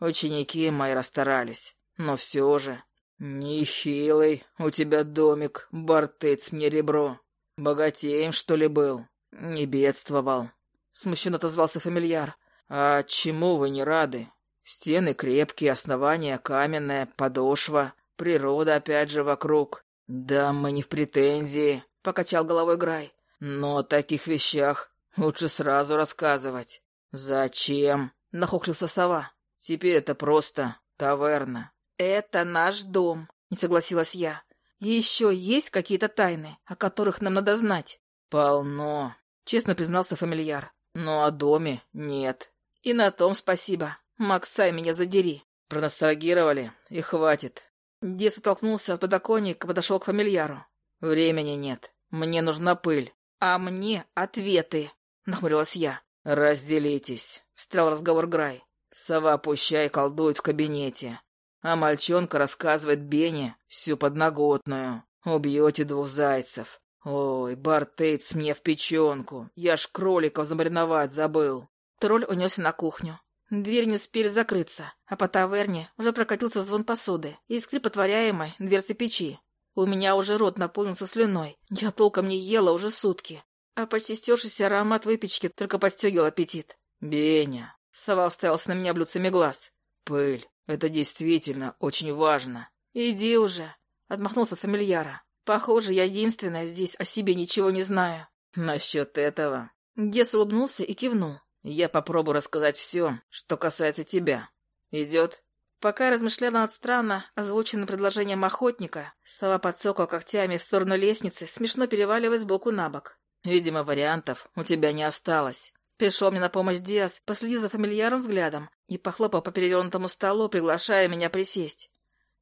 Ученики мои расстарались. Но все же... Нехилый у тебя домик, бортыц мне ребро. Богатеем, что ли, был?» «Не бедствовал», — смущенно отозвался фамильяр. «А чему вы не рады? Стены крепкие, основания каменное, подошва, природа опять же вокруг. Да, мы не в претензии», — покачал головой Грай. «Но о таких вещах лучше сразу рассказывать». «Зачем?» — нахохлился сова. «Теперь это просто таверна». «Это наш дом», — не согласилась я. «Еще есть какие-то тайны, о которых нам надо знать?» «Полно», честно признался фамильяр. «Но о доме нет». «И на том спасибо. Максай, меня задери». Проностальгировали, и хватит. Дед оттолкнулся от подоконника, подошел к фамильяру. «Времени нет. Мне нужна пыль». «А мне ответы», — нахмурилась я. «Разделитесь», — встрял разговор Грай. «Сова пущай колдует в кабинете, а мальчонка рассказывает Бене всю подноготную. Убьете двух зайцев. «Ой, Бартейтс мне в печенку. Я ж кроликов замариновать забыл». Тролль унесся на кухню. Дверь не успели закрыться, а по таверне уже прокатился звон посуды и скрип отворяемой дверцы печи. У меня уже рот наполнился слюной. Я толком не ела уже сутки. А почти стершийся аромат выпечки только подстегивал аппетит. «Беня!» — сова уставился на меня блюдцами глаз. «Пыль. Это действительно очень важно». «Иди уже!» — отмахнулся от фамильяра. Похоже, я единственная здесь о себе ничего не знаю. Насчет этого... Гес улыбнулся и кивнул. Я попробую рассказать все, что касается тебя. Идет? Пока я размышляла над странно озвученным предложением охотника, сова подсокал когтями в сторону лестницы, смешно переваливаясь сбоку на бок. Видимо, вариантов у тебя не осталось. Пришел мне на помощь Диас, последил за фамильяром взглядом и похлопал по перевернутому столу, приглашая меня присесть.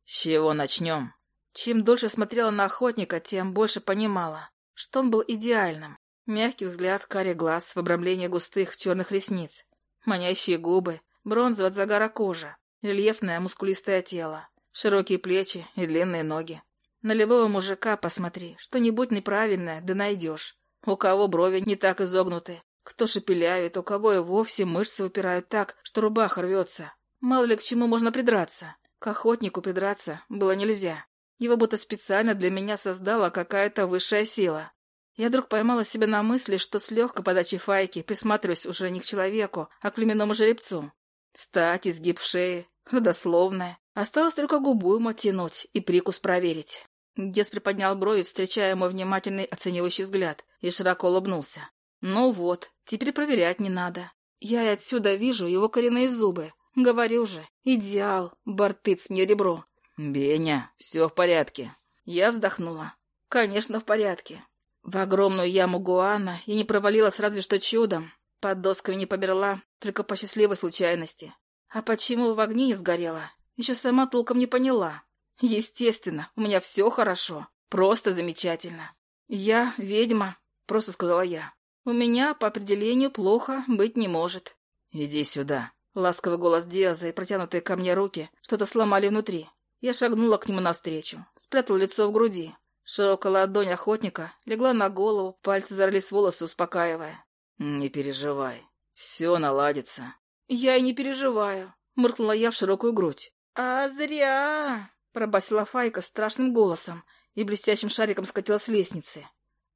«С чего начнем?» Чем дольше смотрела на охотника, тем больше понимала, что он был идеальным. Мягкий взгляд, карий глаз в обрамлении густых черных ресниц, манящие губы, бронзовая от загара кожа, рельефное мускулистое тело, широкие плечи и длинные ноги. На любого мужика посмотри, что-нибудь неправильное, да найдешь. У кого брови не так изогнуты, кто шепелявит, у кого и вовсе мышцы выпирают так, что рубаха рвется. Мало ли к чему можно придраться. К охотнику придраться было нельзя. Его будто специально для меня создала какая-то высшая сила. Я вдруг поймала себя на мысли, что с легкой подачей файки присматриваюсь уже не к человеку, а к племенному жеребцу. Стать, изгиб шеи, родословная. Осталось только губу ему оттянуть и прикус проверить. Дед приподнял брови, встречая мой внимательный оценивающий взгляд, и широко улыбнулся. «Ну вот, теперь проверять не надо. Я и отсюда вижу его коренные зубы, Говорю же, идеал, бортыц мне ребро. «Беня, все в порядке». Я вздохнула. «Конечно, в порядке. В огромную яму Гуана я не провалилась разве что чудом. Под досками не померла, только по счастливой случайности. А почему в огне не сгорела, еще сама толком не поняла. Естественно, у меня все хорошо. Просто замечательно. Я ведьма, просто сказала я. У меня по определению плохо быть не может. Иди сюда. Ласковый голос Диаза и протянутые ко мне руки что-то сломали внутри. Я шагнула к нему навстречу, спрятала лицо в груди. Широкая ладонь охотника легла на голову, пальцы зарылись волосы, успокаивая. «Не переживай, все наладится». «Я и не переживаю», — мыркнула я в широкую грудь. «А зря!» — пробасила Файка страшным голосом и блестящим шариком скатилась с лестницы.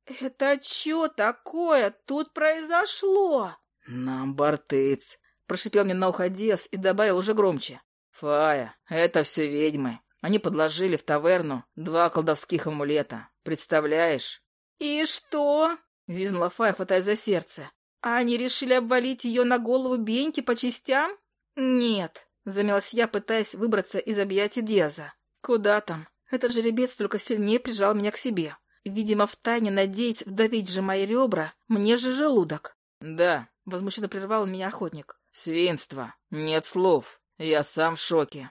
«Это что такое тут произошло?» «Нам бортыц», — прошипел мне на ухо Диас и добавил уже громче. «Фая, это все ведьмы. Они подложили в таверну два колдовских амулета. Представляешь?» «И что?» — визнула Фая, хватая за сердце. «А они решили обвалить ее на голову Беньки по частям?» «Нет», — замялась я, пытаясь выбраться из объятий Диаза. «Куда там? Этот жеребец только сильнее прижал меня к себе. Видимо, втайне надеясь вдавить же мои ребра, мне же желудок». «Да», — возмущенно прервал меня охотник. «Свинство. Нет слов. Я сам в шоке.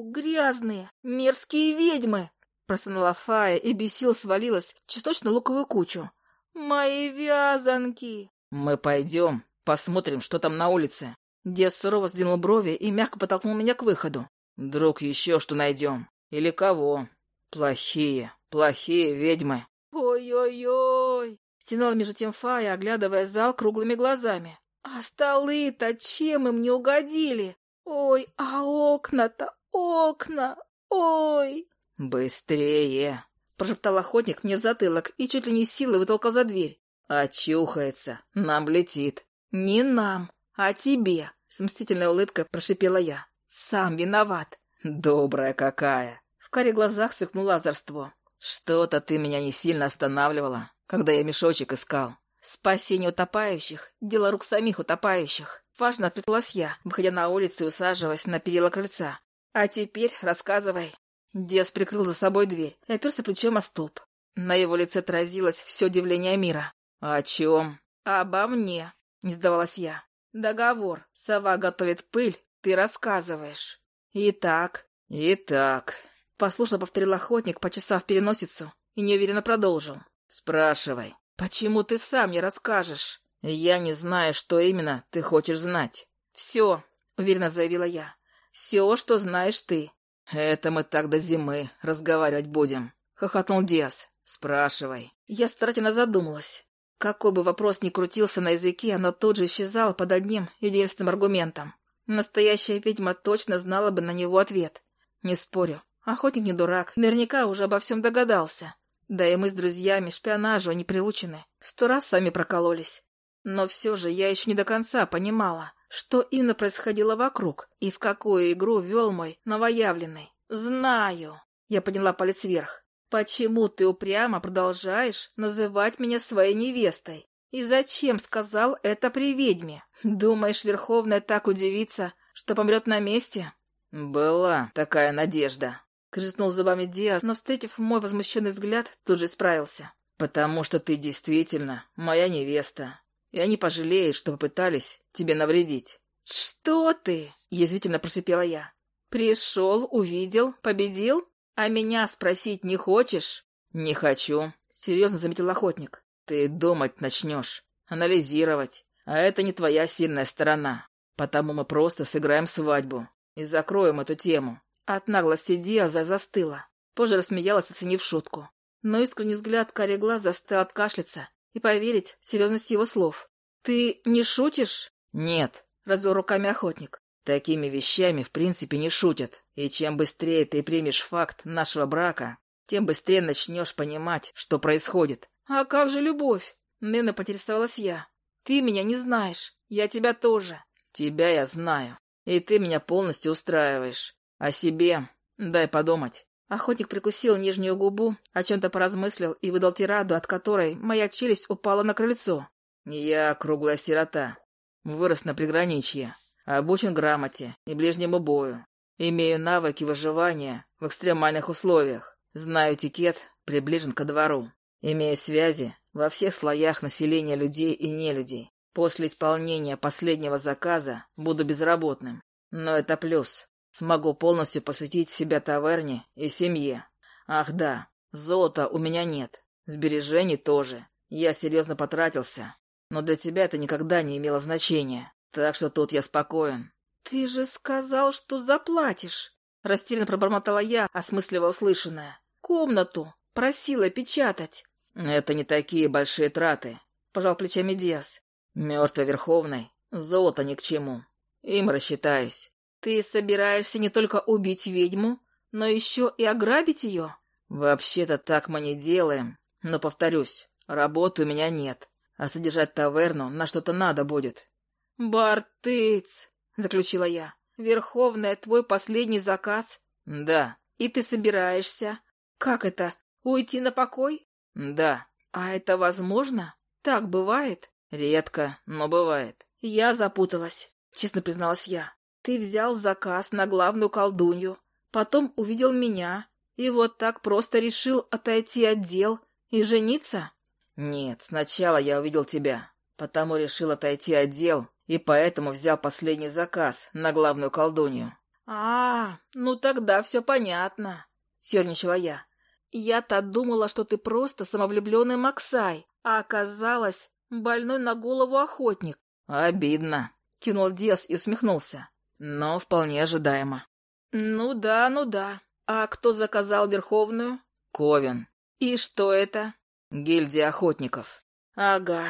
«У, грязные, мерзкие ведьмы!» Простонала Фая и бесил свалилась в чесночно-луковую кучу. «Мои вязанки!» «Мы пойдем, посмотрим, что там на улице». Дед сурово сдвинул брови и мягко подтолкнул меня к выходу. «Вдруг еще что найдем? Или кого? Плохие, плохие ведьмы». «Ой-ой-ой!» Стенала между тем Фая, оглядывая зал круглыми глазами. «А столы-то чем им не угодили? Ой, а окна-то, окна, ой!» «Быстрее!» — прошептал охотник мне в затылок и чуть ли не силой вытолкал за дверь. «Очухается, нам летит». «Не нам, а тебе!» — с мстительной улыбкой прошипела я. «Сам виноват». «Добрая какая!» В каре глазах сверкнуло озорство. «Что-то ты меня не сильно останавливала, когда я мешочек искал». «Спасение утопающих — дело рук самих утопающих». Важно отвлеклась я, выходя на улицу и усаживаясь на перила крыльца. «А теперь рассказывай». Диас прикрыл за собой дверь и оперся плечом о столб. На его лице отразилось все удивление мира. «О чем?» «Обо мне», — не сдавалась я. «Договор. Сова готовит пыль, ты рассказываешь». «Итак». «Итак», — послушно повторил охотник, почесав переносицу, и неуверенно продолжил. «Спрашивай». «Почему ты сам не расскажешь?» «Я не знаю, что именно ты хочешь знать». «Все», — уверенно заявила я. «Все, что знаешь ты». «Это мы так до зимы разговаривать будем», — хохотнул Диас. «Спрашивай». Я старательно задумалась. Какой бы вопрос ни крутился на языке, оно тут же исчезало под одним единственным аргументом. Настоящая ведьма точно знала бы на него ответ. Не спорю, охотник не дурак, наверняка уже обо всем догадался. Да и мы с друзьями шпионажу не приучены. Сто раз сами прокололись. Но все же я еще не до конца понимала, что именно происходило вокруг и в какую игру вел мой новоявленный. «Знаю!» Я подняла палец вверх. «Почему ты упрямо продолжаешь называть меня своей невестой? И зачем сказал это при ведьме? Думаешь, Верховная так удивится, что помрет на месте?» «Была такая надежда», — крикнул зубами Диас, но, встретив мой возмущенный взгляд, тут же справился. «Потому что ты действительно моя невеста, и они пожалеют, что попытались тебе навредить». «Что ты?» — язвительно прошипела я. «Пришел, увидел, победил? А меня спросить не хочешь?» «Не хочу», — серьезно заметил охотник. «Ты думать начнешь, анализировать, а это не твоя сильная сторона. Потому мы просто сыграем свадьбу и закроем эту тему». От наглости Диаза застыла. Позже рассмеялась, оценив шутку. Но искренний взгляд карий глаз заставил откашляться и поверить в серьезность его слов. «Ты не шутишь?» «Нет», — развел руками охотник. «Такими вещами в принципе не шутят. И чем быстрее ты примешь факт нашего брака, тем быстрее начнешь понимать, что происходит». «А как же любовь?» — нынно поинтересовалась я. «Ты меня не знаешь. Я тебя тоже». «Тебя я знаю. И ты меня полностью устраиваешь. О себе дай подумать». Охотник прикусил нижнюю губу, о чем-то поразмыслил и выдал тираду, от которой моя челюсть упала на крыльцо. «Я круглая сирота. Вырос на приграничье. Обучен грамоте и ближнему бою. Имею навыки выживания в экстремальных условиях. Знаю этикет, приближен ко двору. Имею связи во всех слоях населения людей и нелюдей. После исполнения последнего заказа буду безработным. Но это плюс. Смогу полностью посвятить себя таверне и семье. Ах да, золота у меня нет. Сбережений тоже. Я серьезно потратился. Но для тебя это никогда не имело значения. Так что тут я спокоен. «Ты же сказал, что заплатишь!» Растерянно пробормотала я, осмысливая услышанное. «Комнату просила печатать». «Это не такие большие траты», — пожал плечами Диас. «Мертвый Верховный, золото ни к чему. Им рассчитаюсь». «Ты собираешься не только убить ведьму, но еще и ограбить ее?» «Вообще-то так мы не делаем. Но, повторюсь, работы у меня нет, а содержать таверну на что-то надо будет». «Бартыц!» — заключила я. «Верховная, твой последний заказ?» «Да». «И ты собираешься? Как это? Уйти на покой?» «Да». «А это возможно? Так бывает?» «Редко, но бывает». «Я запуталась», — честно призналась я. «Ты взял заказ на главную колдунью, потом увидел меня, и вот так просто решил отойти от дел и жениться?» «Нет, сначала я увидел тебя, потому решил отойти от дел и поэтому взял последний заказ на главную колдунью. «А, ну тогда все понятно», — серничала я. «Я-то думала, что ты просто самовлюбленный Максай, а оказалось больной на голову охотник». «Обидно», — кинул Диас и усмехнулся. «Но вполне ожидаемо». «Ну да, ну да. А кто заказал Верховную?» «Ковен». «И что это?» «Гильдия охотников». «Ага.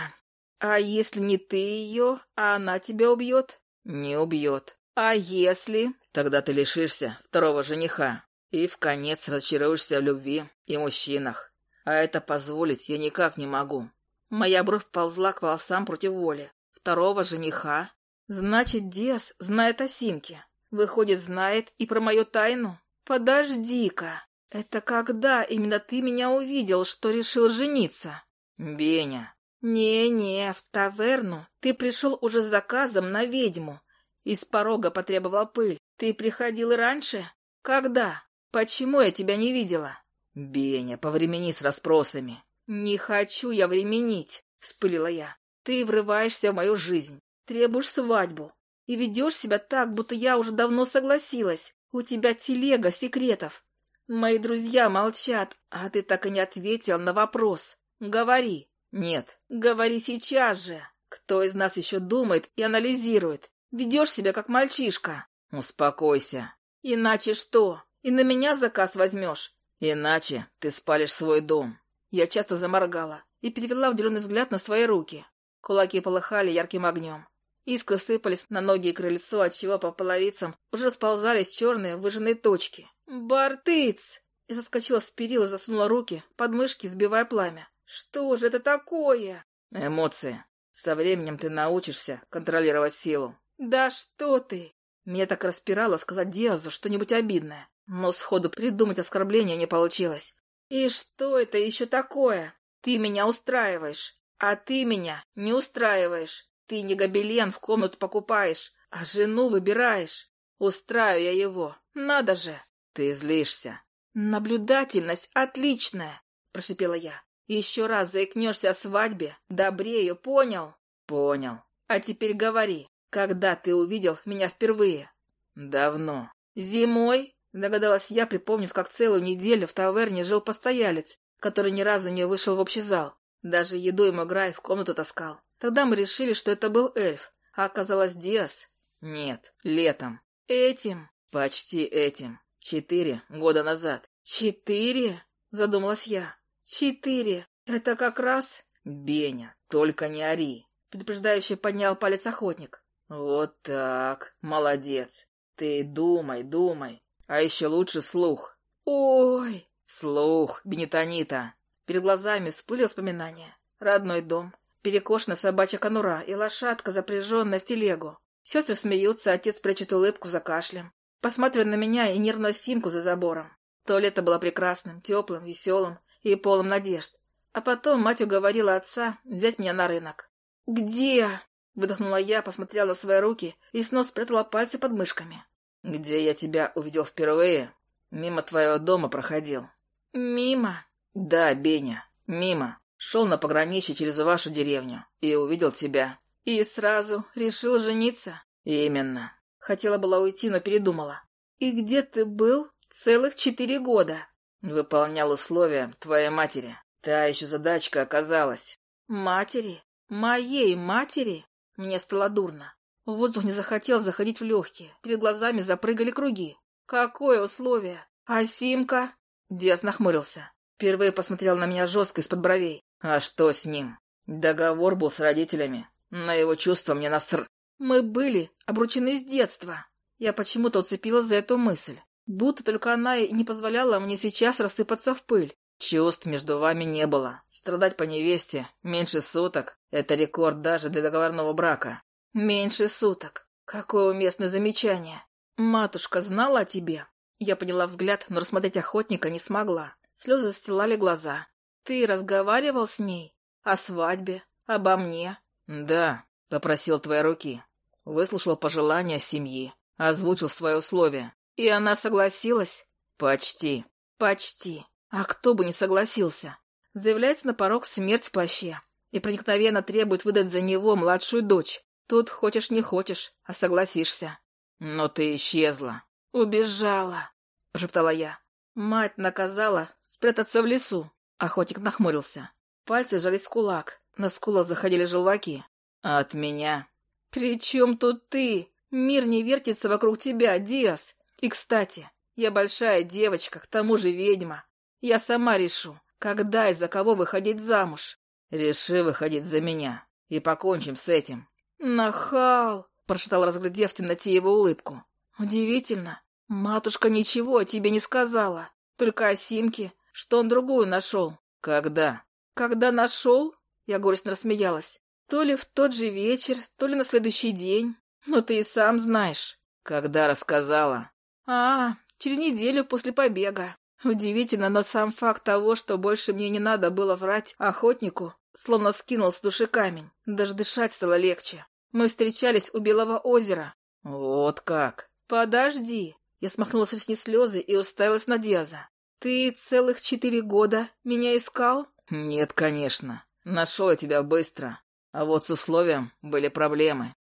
А если не ты ее, а она тебя убьет? Не убьет. А если? Тогда ты лишишься второго жениха и в конец разочаруешься в любви и мужчинах. А это позволить я никак не могу. Моя бровь ползла к волосам против воли. Второго жениха? Значит, Диас знает о Симке. Выходит, знает и про мою тайну? Подожди-ка. Это когда именно ты меня увидел, что решил жениться? Беня, «Не-не, в таверну. Ты пришел уже с заказом на ведьму. Из порога потребовал пыль. Ты приходил и раньше? Когда? Почему я тебя не видела?» «Беня, повремени с расспросами». «Не хочу я временить», — вспылила я. «Ты врываешься в мою жизнь, требуешь свадьбу и ведешь себя так, будто я уже давно согласилась. У тебя телега секретов. Мои друзья молчат, а ты так и не ответил на вопрос. Говори». «Нет». «Говори сейчас же. Кто из нас еще думает и анализирует? Ведешь себя как мальчишка». «Успокойся». «Иначе что? И на меня заказ возьмешь?» «Иначе ты спалишь свой дом». Я часто заморгала и перевела вделенный взгляд на свои руки. Кулаки полыхали ярким огнем. Искры сыпались на ноги и крыльцо, отчего по половицам уже сползались черные выжженные точки. «Бартыц!» Я соскочила с перил и засунула руки под мышки, сбивая пламя. «Что же это такое?» «Эмоции. Со временем ты научишься контролировать силу». «Да что ты!» Меня так распирало сказать Диазу что-нибудь обидное, но сходу придумать оскорбление не получилось. «И что это еще такое? Ты меня устраиваешь, а ты меня не устраиваешь. Ты не гобелен в комнату покупаешь, а жену выбираешь. Устраю я его. Надо же!» «Ты злишься». «Наблюдательность отличная!» — прошипела я. Еще раз заикнешься о свадьбе, добрею, понял? Понял. А теперь говори, когда ты увидел меня впервые? Давно. Зимой? Догадалась я, припомнив, как целую неделю в таверне жил постоялец, который ни разу не вышел в общий зал. Даже еду ему Грай в комнату таскал. Тогда мы решили, что это был эльф, а оказалось Диас. Нет, летом. Этим? Почти этим. Четыре года назад. Четыре? Задумалась я. «Четыре. Это как раз...» «Беня, только не ори!» Предупреждающе поднял палец охотник. «Вот так. Молодец. Ты думай, думай. А еще лучше слух». «Ой!» «Слух, Бенетонита!» Перед глазами всплыли воспоминания. Родной дом, перекошенная собачья конура и лошадка, запряженная в телегу. Сестры смеются, отец прячет улыбку за кашлем. Посматривает на меня и нервную симку за забором. То лето было прекрасным, теплым, веселым, и полным надежд. А потом мать уговорила отца взять меня на рынок. «Где?» Выдохнула я, посмотрела на свои руки и снова спрятала пальцы под мышками. «Где я тебя увидел впервые? Мимо твоего дома проходил». «Мимо?» «Да, Беня, мимо. Шел на пограничье через вашу деревню и увидел тебя». «И сразу решил жениться?» «Именно». Хотела была уйти, но передумала. «И где ты был целых четыре года?» «Выполнял условия твоей матери. Та еще задачка оказалась». «Матери? Моей матери?» Мне стало дурно. Воздух не захотел заходить в легкие. Перед глазами запрыгали круги. «Какое условие? А Симка?» Диас нахмурился. Впервые посмотрел на меня жестко из-под бровей. «А что с ним? Договор был с родителями. На его чувства мне наср...» «Мы были обручены с детства». Я почему-то уцепилась за эту мысль. Будто только она и не позволяла мне сейчас рассыпаться в пыль. Чувств между вами не было. Страдать по невесте меньше суток — это рекорд даже для договорного брака. Меньше суток. Какое уместное замечание. Матушка знала о тебе? Я поняла взгляд, но рассмотреть охотника не смогла. Слезы застилали глаза. Ты разговаривал с ней? О свадьбе? Обо мне? Да, попросил твоей руки. Выслушал пожелания семьи. Озвучил свои условия. И она согласилась? Почти. Почти. А кто бы не согласился? Заявляется на порог смерть в плаще и проникновенно требует выдать за него младшую дочь. Тут хочешь не хочешь, а согласишься. Но ты исчезла. Убежала, прошептала я. Мать наказала спрятаться в лесу. Охотник нахмурился. Пальцы сжались в кулак. На скулах заходили желваки. От меня? При чем тут ты? Мир не вертится вокруг тебя, Диас. И, кстати, я большая девочка, к тому же ведьма. Я сама решу, когда и за кого выходить замуж. Реши выходить за меня, и покончим с этим. Нахал! Прошептал, разглядев в темноте его улыбку. Удивительно. Матушка ничего о тебе не сказала. Только о Симке, что он другую нашел. Когда? Когда нашел? Я горестно рассмеялась. То ли в тот же вечер, то ли на следующий день. Но ты и сам знаешь. Когда рассказала? А, через неделю после побега. Удивительно, но сам факт того, что больше мне не надо было врать охотнику, словно скинул с души камень. Даже дышать стало легче. Мы встречались у Белого озера. Вот как? Подожди. Я смахнула с ресниц слезы и уставилась на Диаза. Ты целых четыре года меня искал? Нет, конечно. Нашел я тебя быстро. А вот с условием были проблемы.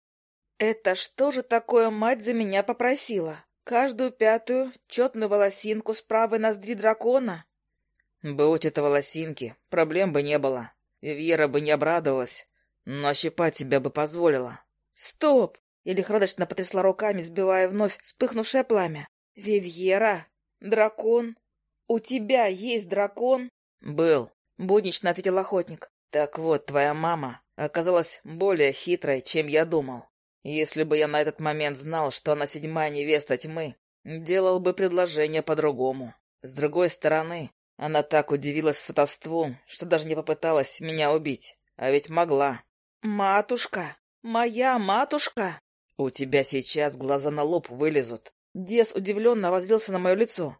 Это что же такое мать за меня попросила? Каждую пятую четную волосинку с правой ноздри дракона? Будь это волосинки, проблем бы не было. Вера бы не обрадовалась, но щипать себя бы позволила. Стоп! Я лихорадочно потрясла руками, сбивая вновь вспыхнувшее пламя. Вивьера? Дракон? У тебя есть дракон? Был, буднично ответил охотник. Так вот, твоя мама оказалась более хитрой, чем я думал. Если бы я на этот момент знал, что она седьмая невеста тьмы, делал бы предложение по-другому. С другой стороны, она так удивилась сватовству, что даже не попыталась меня убить. А ведь могла. «Матушка! Моя матушка!» «У тебя сейчас глаза на лоб вылезут». Дес удивленно воззрился на мое лицо.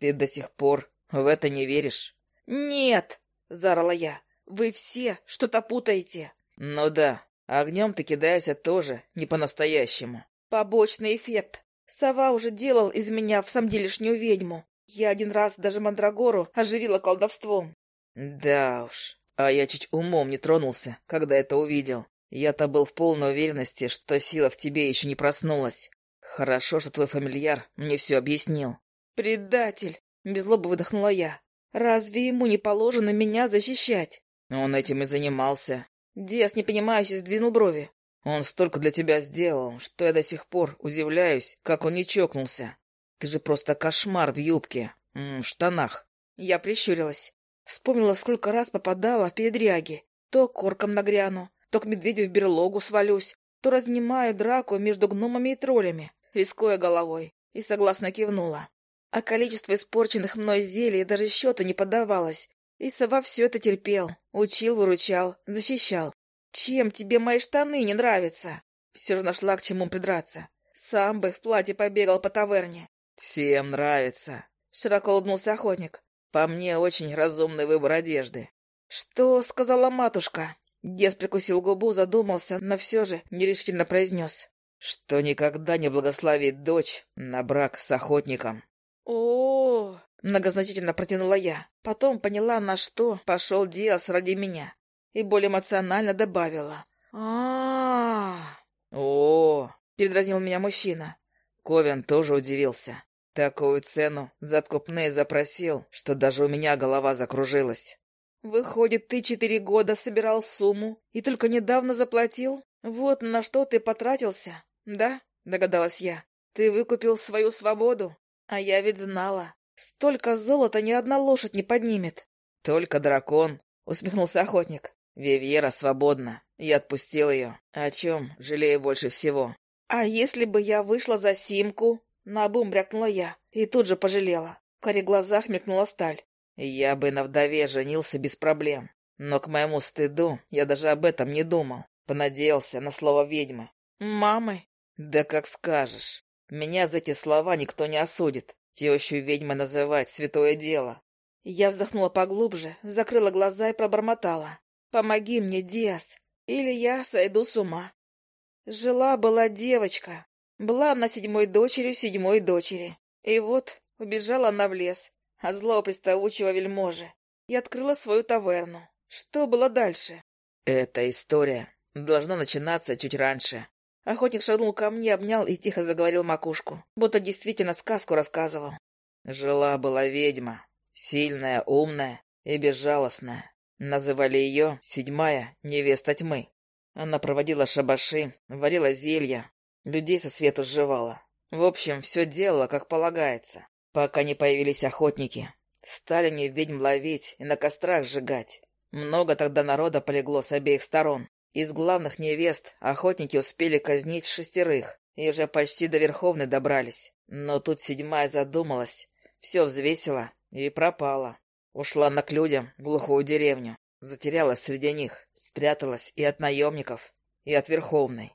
«Ты до сих пор в это не веришь?» «Нет!» — заорала я. «Вы все что-то путаете». «Ну да, Огнем ты кидаешься тоже не по-настоящему. Побочный эффект. Сова уже делал из меня в самом делешнюю ведьму. Я один раз даже Мандрагору оживила колдовством. Да уж. А я чуть умом не тронулся, когда это увидел. Я-то был в полной уверенности, что сила в тебе еще не проснулась. Хорошо, что твой фамильяр мне все объяснил. Предатель! Беззлобо выдохнула я. Разве ему не положено меня защищать? Он этим и занимался. Диас непонимающе сдвинул брови. «Он столько для тебя сделал, что я до сих пор удивляюсь, как он не чокнулся. Ты же просто кошмар в юбке, в штанах». Я прищурилась. Вспомнила, сколько раз попадала в передряги. То корком нагряну, то к медведю в берлогу свалюсь, то разнимаю драку между гномами и троллями, рискуя головой, и согласно кивнула. А количество испорченных мной зелий даже счету не поддавалось, и сова все это терпел, учил, выручал, защищал. Чем тебе мои штаны не нравятся? Все же нашла к чему придраться. Сам бы в платье побегал по таверне. Всем нравится. Широко улыбнулся охотник. По мне очень разумный выбор одежды. Что сказала матушка? Дес прикусил губу, задумался, но все же нерешительно произнес. Что никогда не благословит дочь на брак с охотником. О, многозначительно протянула я. Потом поняла, на что пошел Диас ради меня. И более эмоционально добавила. а О, передразнил меня мужчина. Ковен тоже удивился. Такую цену за откупные запросил, что даже у меня голова закружилась. «Выходит, ты четыре года собирал сумму и только недавно заплатил? Вот на что ты потратился, да?» — догадалась я. «Ты выкупил свою свободу, а я ведь знала. Столько золота ни одна лошадь не поднимет». «Только дракон», — усмехнулся охотник. «Вивьера свободна. Я отпустил ее. О чем жалею больше всего?» «А если бы я вышла за Симку?» Наобум брякнула я и тут же пожалела. В коре глазах мелькнула сталь. Я бы на вдове женился без проблем. Но к моему стыду я даже об этом не думал. Понадеялся на слово ведьмы. «Мамы?» «Да как скажешь. Меня за эти слова никто не осудит. Тещу ведьмы называть святое дело». Я вздохнула поглубже, закрыла глаза и пробормотала. «Помоги мне, Диас, или я сойду с ума». Жила-была девочка, была она седьмой дочерью седьмой дочери. И вот убежала она в лес от злого приставучего вельможи и открыла свою таверну. Что было дальше? Эта история должна начинаться чуть раньше. Охотник шагнул ко мне, обнял и тихо заговорил макушку, будто действительно сказку рассказывал. Жила-была ведьма, сильная, умная и безжалостная. Называли ее седьмая невеста тьмы. Она проводила шабаши, варила зелья, Людей со свету сживала. В общем, все делала, как полагается. Пока не появились охотники. Стали не ведьм ловить и на кострах сжигать. Много тогда народа полегло с обеих сторон. Из главных невест охотники успели казнить шестерых и уже почти до Верховной добрались. Но тут седьмая задумалась, все взвесила и пропала. Ушла на к людям в глухую деревню. Затерялась среди них, спряталась и от наемников, и от Верховной.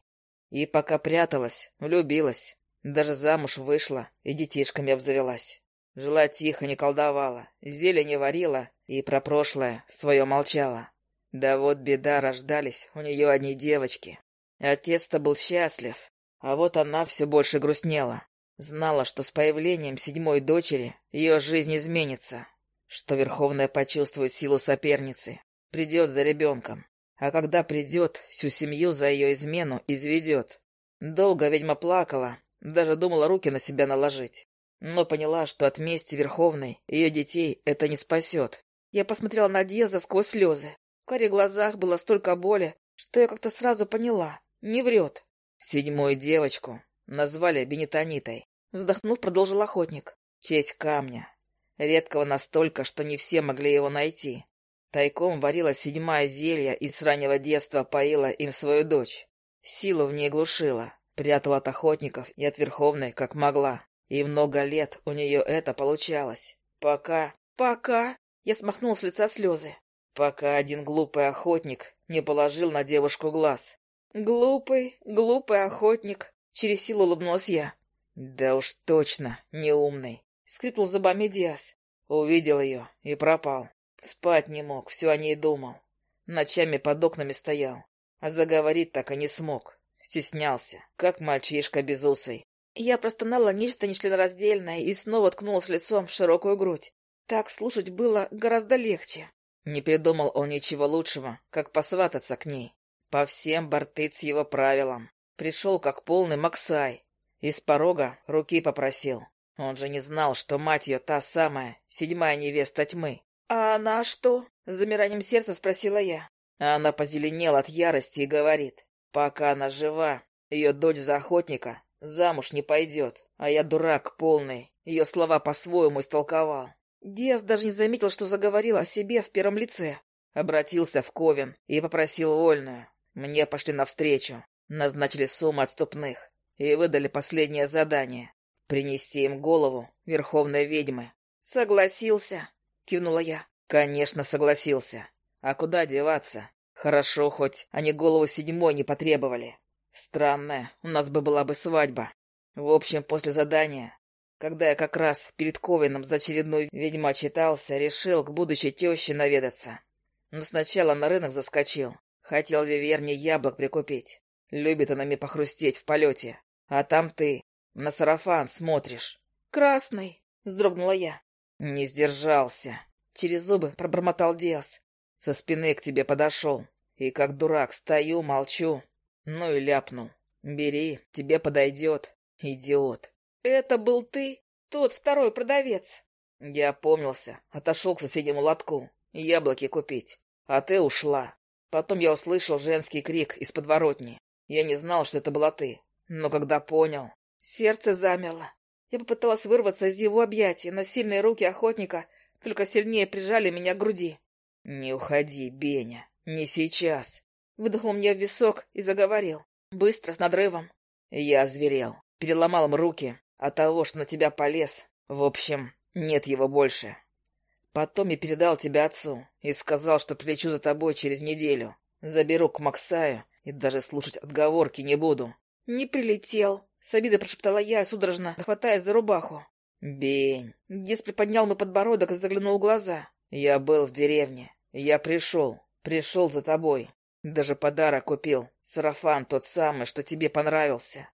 И пока пряталась, влюбилась. Даже замуж вышла и детишками обзавелась. Жила тихо, не колдовала, зелья не варила и про прошлое свое молчала. Да вот беда, рождались у нее одни девочки. Отец-то был счастлив, а вот она все больше грустнела. Знала, что с появлением седьмой дочери ее жизнь изменится, что Верховная почувствует силу соперницы, придет за ребенком, а когда придет, всю семью за ее измену изведет. Долго ведьма плакала, даже думала руки на себя наложить. Но поняла, что от мести Верховной ее детей это не спасет. Я посмотрела на Деза сквозь слезы. В каре глазах было столько боли, что я как-то сразу поняла. Не врет. Седьмую девочку назвали Бенетонитой. Вздохнув, продолжил охотник. Честь камня. Редкого настолько, что не все могли его найти. Тайком варила седьмая зелья и с раннего детства поила им свою дочь. Силу в ней глушила, прятала от охотников и от Верховной, как могла. И много лет у нее это получалось. Пока... Пока... Я смахнул с лица слезы. Пока один глупый охотник не положил на девушку глаз. Глупый, глупый охотник. Через силу улыбнулась я. Да уж точно, неумный. Скрипнул зубами Диас. Увидел ее и пропал. Спать не мог, все о ней думал. Ночами под окнами стоял. А заговорить так и не смог. Стеснялся, как мальчишка безусый. Я простонала нечто нечленораздельное и снова ткнулась лицом в широкую грудь. Так слушать было гораздо легче. Не придумал он ничего лучшего, как посвататься к ней. По всем бортыц его правилам. Пришел как полный Максай. Из порога руки попросил. Он же не знал, что мать ее та самая, седьмая невеста тьмы. «А она что?» — с замиранием сердца спросила я. Она позеленела от ярости и говорит, «Пока она жива, ее дочь за охотника замуж не пойдет, а я дурак полный, ее слова по-своему истолковал». Диас даже не заметил, что заговорил о себе в первом лице. Обратился в Ковен и попросил вольную. Мне пошли навстречу, назначили сумму отступных и выдали последнее задание — принести им голову верховной ведьмы. «Согласился», — кивнула я. «Конечно, согласился. А куда деваться? Хорошо, хоть они голову седьмой не потребовали. Странная, у нас бы была бы свадьба. В общем, после задания, когда я как раз перед Ковином за очередной ведьма читался, решил к будущей теще наведаться. Но сначала на рынок заскочил. Хотел Виверне яблок прикупить. Любит она мне похрустеть в полете. А там ты на сарафан смотришь. «Красный!» — вздрогнула я. Не сдержался. Через зубы пробормотал Диас. Со спины к тебе подошел. И как дурак стою, молчу. Ну и ляпнул. Бери, тебе подойдет. Идиот. Это был ты? Тот второй продавец? Я опомнился, отошел к соседнему лотку. Яблоки купить. А ты ушла. Потом я услышал женский крик из подворотни. Я не знал, что это была ты. Но когда понял... Сердце замерло. Я попыталась вырваться из его объятий, но сильные руки охотника только сильнее прижали меня к груди. «Не уходи, Беня, не сейчас!» Выдохнул мне в висок и заговорил, быстро, с надрывом. Я озверел, переломал им руки от того, что на тебя полез. В общем, нет его больше. Потом я передал тебя отцу и сказал, что прилечу за тобой через неделю. Заберу к Максаю и даже слушать отговорки не буду. «Не прилетел», — с обидой прошептала я, судорожно хватаясь за рубаху. «Бень!» Дес приподнял мой подбородок и заглянул в глаза. «Я был в деревне. Я пришел. Пришел за тобой. Даже подарок купил. Сарафан тот самый, что тебе понравился.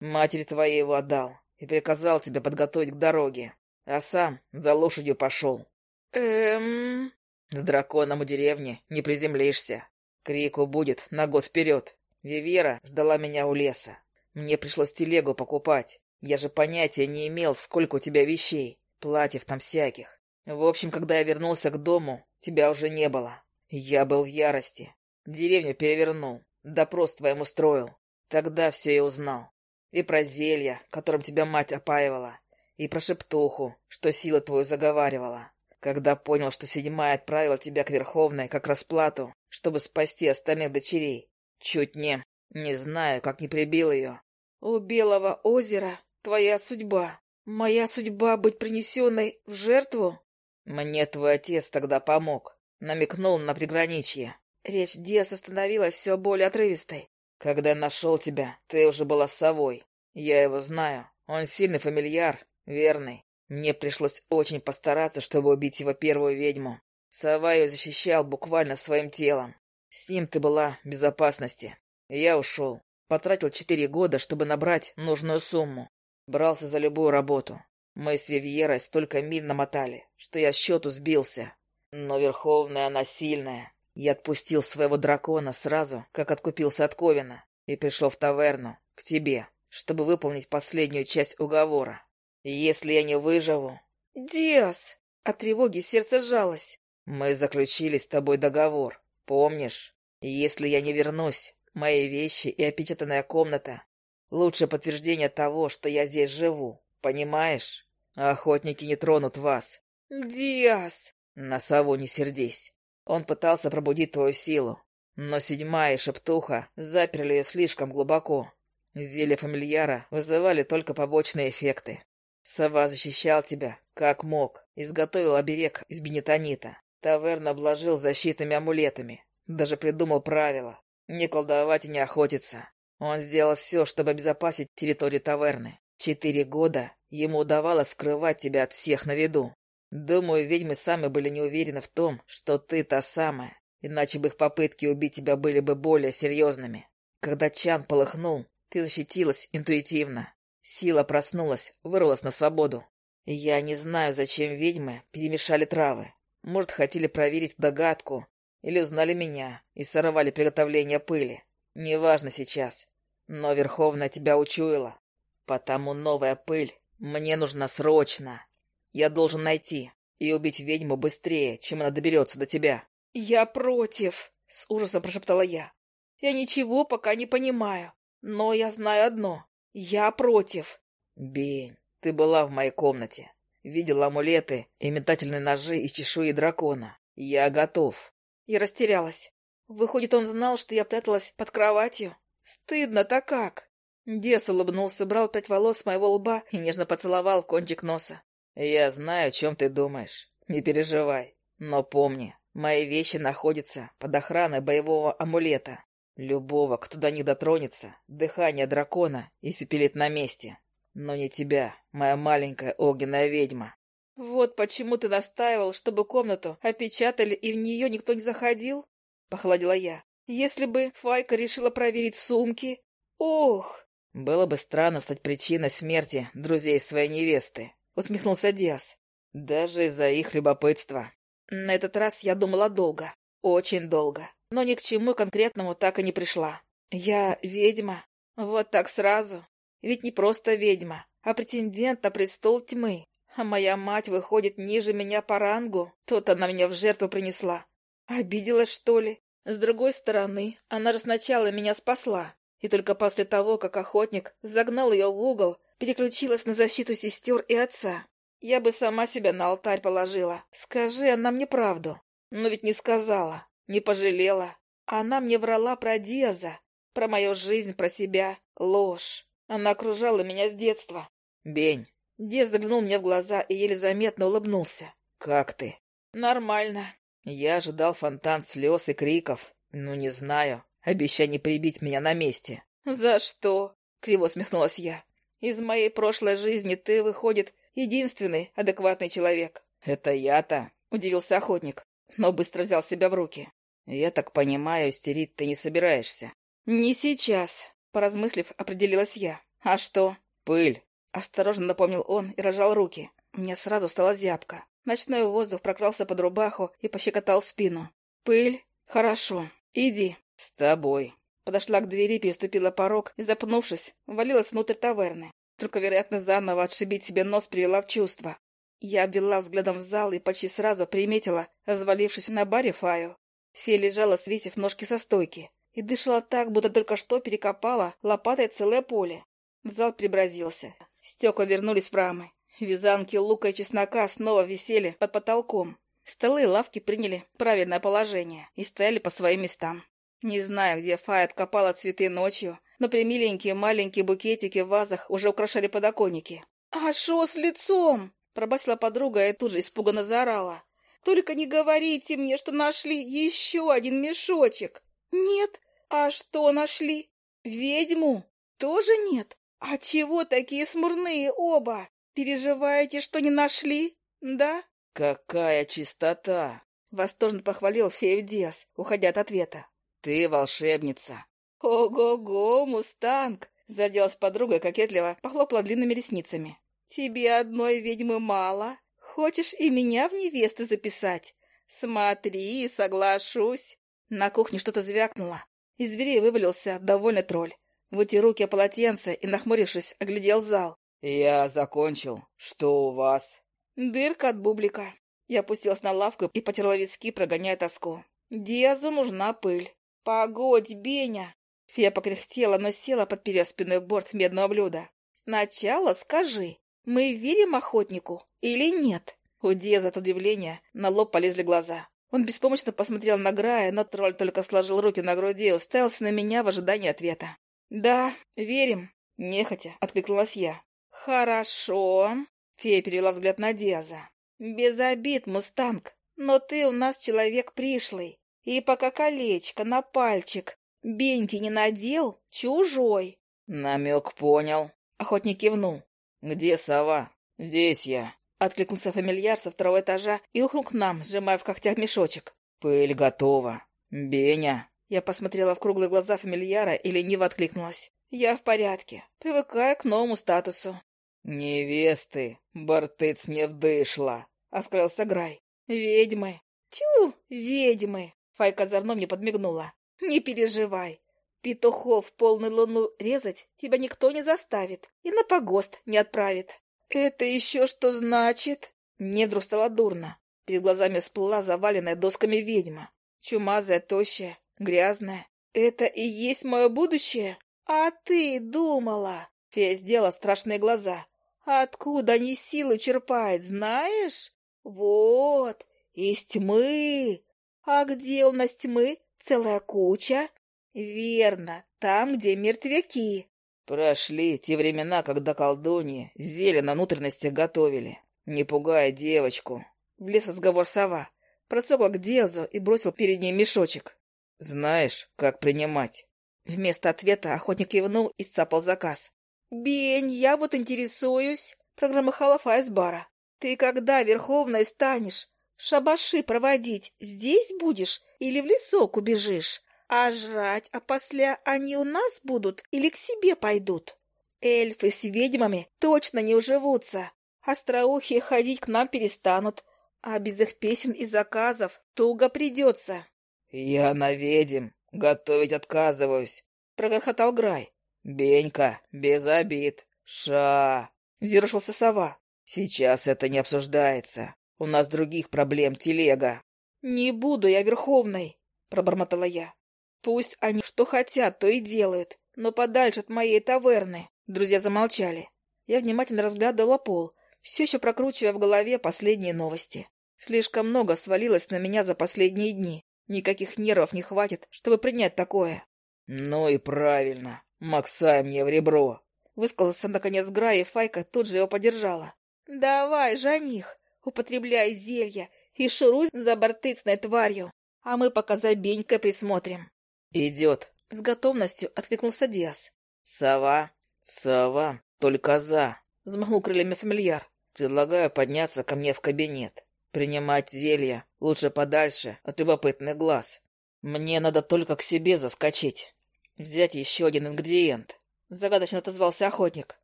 Матери твоей его отдал и приказал тебе подготовить к дороге. А сам за лошадью пошел. Эм... С драконом у деревни не приземлишься. Крику будет на год вперед. Вивера ждала меня у леса. Мне пришлось телегу покупать. Я же понятия не имел, сколько у тебя вещей, платьев там всяких. В общем, когда я вернулся к дому, тебя уже не было. Я был в ярости. Деревню перевернул, допрос твоим устроил. Тогда все и узнал. И про зелья, которым тебя мать опаивала, и про шептуху, что сила твою заговаривала. Когда понял, что седьмая отправила тебя к Верховной как расплату, чтобы спасти остальных дочерей, чуть не... Не знаю, как не прибил ее. У Белого озера твоя судьба. Моя судьба быть принесенной в жертву? Мне твой отец тогда помог. Намекнул на приграничье. Речь Диаса становилась все более отрывистой. Когда нашел тебя, ты уже была совой. Я его знаю. Он сильный фамильяр, верный. Мне пришлось очень постараться, чтобы убить его первую ведьму. Сова ее защищал буквально своим телом. С ним ты была в безопасности. Я ушел. Потратил четыре года, чтобы набрать нужную сумму. Брался за любую работу. Мы с Вивьерой столько миль намотали, что я счету сбился. Но Верховная она сильная. Я отпустил своего дракона сразу, как откупился от Ковина, и пришел в таверну, к тебе, чтобы выполнить последнюю часть уговора. Если я не выживу... Диас! От тревоги сердце сжалось. Мы заключили с тобой договор, помнишь? Если я не вернусь, мои вещи и опечатанная комната — лучшее подтверждение того, что я здесь живу, понимаешь? Охотники не тронут вас. Диас! На сову не сердись. Он пытался пробудить твою силу, но седьмая и шептуха заперли ее слишком глубоко. Зелья фамильяра вызывали только побочные эффекты. Сова защищал тебя, как мог, изготовил оберег из бенетонита. Таверн обложил защитными амулетами, даже придумал правила. Не колдовать и не охотиться. Он сделал все, чтобы обезопасить территорию таверны. Четыре года ему удавалось скрывать тебя от всех на виду. Думаю, ведьмы сами были не уверены в том, что ты та самая, иначе бы их попытки убить тебя были бы более серьезными. Когда Чан полыхнул, ты защитилась интуитивно. Сила проснулась, вырвалась на свободу. Я не знаю, зачем ведьмы перемешали травы. Может, хотели проверить догадку, или узнали меня и сорвали приготовление пыли. Неважно сейчас. Но Верховная тебя учуяла. Потому новая пыль мне нужна срочно. Я должен найти и убить ведьму быстрее, чем она доберется до тебя. — Я против, — с ужасом прошептала я. — Я ничего пока не понимаю, но я знаю одно. Я против. Бень, ты была в моей комнате. Видела амулеты и метательные ножи из чешуи дракона. Я готов. Я растерялась. Выходит, он знал, что я пряталась под кроватью? Стыдно-то как. Дес улыбнулся, брал пять волос с моего лба и нежно поцеловал кончик носа. «Я знаю, о чем ты думаешь. Не переживай. Но помни, мои вещи находятся под охраной боевого амулета. Любого, кто до них дотронется, дыхание дракона испепелит на месте. Но не тебя, моя маленькая огненная ведьма. Вот почему ты настаивал, чтобы комнату опечатали и в нее никто не заходил? Похолодела я. Если бы Файка решила проверить сумки... Ох! Было бы странно стать причиной смерти друзей своей невесты, усмехнулся Диас. Даже из-за их любопытства. На этот раз я думала долго. Очень долго. Но ни к чему конкретному так и не пришла. Я ведьма. Вот так сразу. Ведь не просто ведьма, а претендент на престол тьмы. А моя мать выходит ниже меня по рангу. Тут она меня в жертву принесла. Обиделась, что ли? С другой стороны, она же сначала меня спасла. И только после того, как охотник загнал ее в угол, переключилась на защиту сестер и отца. Я бы сама себя на алтарь положила. Скажи она мне правду. Но ведь не сказала, не пожалела. Она мне врала про Диаза, про мою жизнь, про себя. Ложь. Она окружала меня с детства. Бень. Дед заглянул мне в глаза и еле заметно улыбнулся. Как ты? Нормально. Я ожидал фонтан слез и криков. Ну, не знаю. Обещай не прибить меня на месте. За что? Криво смехнулась я. Из моей прошлой жизни ты, выходит, единственный адекватный человек. Это я-то? Удивился охотник, но быстро взял себя в руки. Я так понимаю, истерить ты не собираешься. Не сейчас, поразмыслив, определилась я. А что? Пыль. Осторожно напомнил он и разжал руки. Мне сразу стало зябко. Ночной воздух прокрался под рубаху и пощекотал спину. Пыль? Хорошо. Иди. С тобой. Подошла к двери, переступила порог и, запнувшись, валилась внутрь таверны. Только, вероятно, заново отшибить себе нос привела в чувство. Я обвела взглядом в зал и почти сразу приметила, развалившись на баре Фаю. Фея лежала, свесив ножки со стойки, и дышала так, будто только что перекопала лопатой целое поле. Зал преобразился. Стекла вернулись в рамы. Вязанки лука и чеснока снова висели под потолком. Столы и лавки приняли правильное положение и стояли по своим местам. Не знаю, где Фая откопала цветы ночью, но примиленькие маленькие букетики в вазах уже украшали подоконники. «А шо с лицом?» — пробасила подруга и тут же испуганно заорала. «Только не говорите мне, что нашли еще один мешочек!» «Нет? А что нашли? Ведьму? Тоже нет? А чего такие смурные оба? Переживаете, что не нашли? Да?» «Какая чистота!» — восторженно похвалил фею Диас, уходя от ответа. «Ты волшебница!» «Ого-го, мустанг!» — заделась подруга кокетливо, похлопала длинными ресницами. «Тебе одной ведьмы мало? Хочешь и меня в невесты записать? Смотри, соглашусь!» На кухне что-то звякнуло. Из двери вывалился довольный тролль. Вытер руки о полотенце и, нахмурившись, оглядел зал. «Я закончил. Что у вас?» «Дырка от бублика». Я опустилась на лавку и потерла виски, прогоняя тоску. «Диазу нужна пыль». «Погодь, Беня!» Фея покряхтела, но села, подперев спиной борт медного блюда. «Сначала скажи, мы верим охотнику или нет?» У Диаза от удивления на лоб полезли глаза. Он беспомощно посмотрел на Грая, но тролль только сложил руки на груди и уставился на меня в ожидании ответа. «Да, верим», — нехотя откликнулась я. «Хорошо», — фея перевела взгляд на Диаза. «Без обид, Мустанг, но ты у нас человек пришлый, и пока колечко на пальчик Беньки не надел, чужой». «Намек понял», — охотник кивнул. «Где сова?» «Здесь я», Откликнулся фамильяр со второго этажа и ухнул к нам, сжимая в когтях мешочек. «Пыль готова. Беня!» Я посмотрела в круглые глаза фамильяра и лениво откликнулась. «Я в порядке. Привыкаю к новому статусу». «Невесты! Бортыц мне вдышла!» — оскрылся Грай. «Ведьмы! Тю, ведьмы!» Файка озорно мне подмигнула. «Не переживай. Петухов полную луну резать тебя никто не заставит и на погост не отправит. «Это еще что значит?» Мне вдруг стало дурно. Перед глазами всплыла заваленная досками ведьма. Чумазая, тощая, грязная. «Это и есть мое будущее? А ты думала?» Фея сделала страшные глаза. «Откуда они силы черпает, знаешь? Вот, из тьмы. А где у нас тьмы? Целая куча. Верно, там, где мертвяки. Прошли те времена, когда колдуньи зелье на внутренностях готовили. Не пугая девочку. Влез разговор сова. Процокал к Диазу и бросил перед ней мешочек. Знаешь, как принимать? Вместо ответа охотник кивнул и сцапал заказ. «Бень, я вот интересуюсь», — прогромыхала Фа бара. «Ты когда верховной станешь? Шабаши проводить здесь будешь или в лесок убежишь? А жрать, а после они у нас будут или к себе пойдут? Эльфы с ведьмами точно не уживутся. Остроухие ходить к нам перестанут, а без их песен и заказов туго придется. — Я на ведьм готовить отказываюсь, — прогорхотал Грай. — Бенька, без обид. Ша! — взъерошился сова. — Сейчас это не обсуждается. У нас других проблем телега. — Не буду я верховной, — пробормотала я. — Пусть они что хотят, то и делают, но подальше от моей таверны. Друзья замолчали. Я внимательно разглядывала пол, все еще прокручивая в голове последние новости. Слишком много свалилось на меня за последние дни. Никаких нервов не хватит, чтобы принять такое. — Ну и правильно. Максай мне в ребро. Высказался наконец Грай, и Файка тут же его поддержала. — Давай, жених, употребляй зелья и шуруй за бортыцной тварью, а мы пока за Бенькой присмотрим. — Идет. С готовностью откликнулся Диас. — Сова, сова, только за. Взмахнул крыльями фамильяр. Предлагаю подняться ко мне в кабинет. Принимать зелья лучше подальше от любопытных глаз. Мне надо только к себе заскочить. Взять еще один ингредиент. Загадочно отозвался охотник.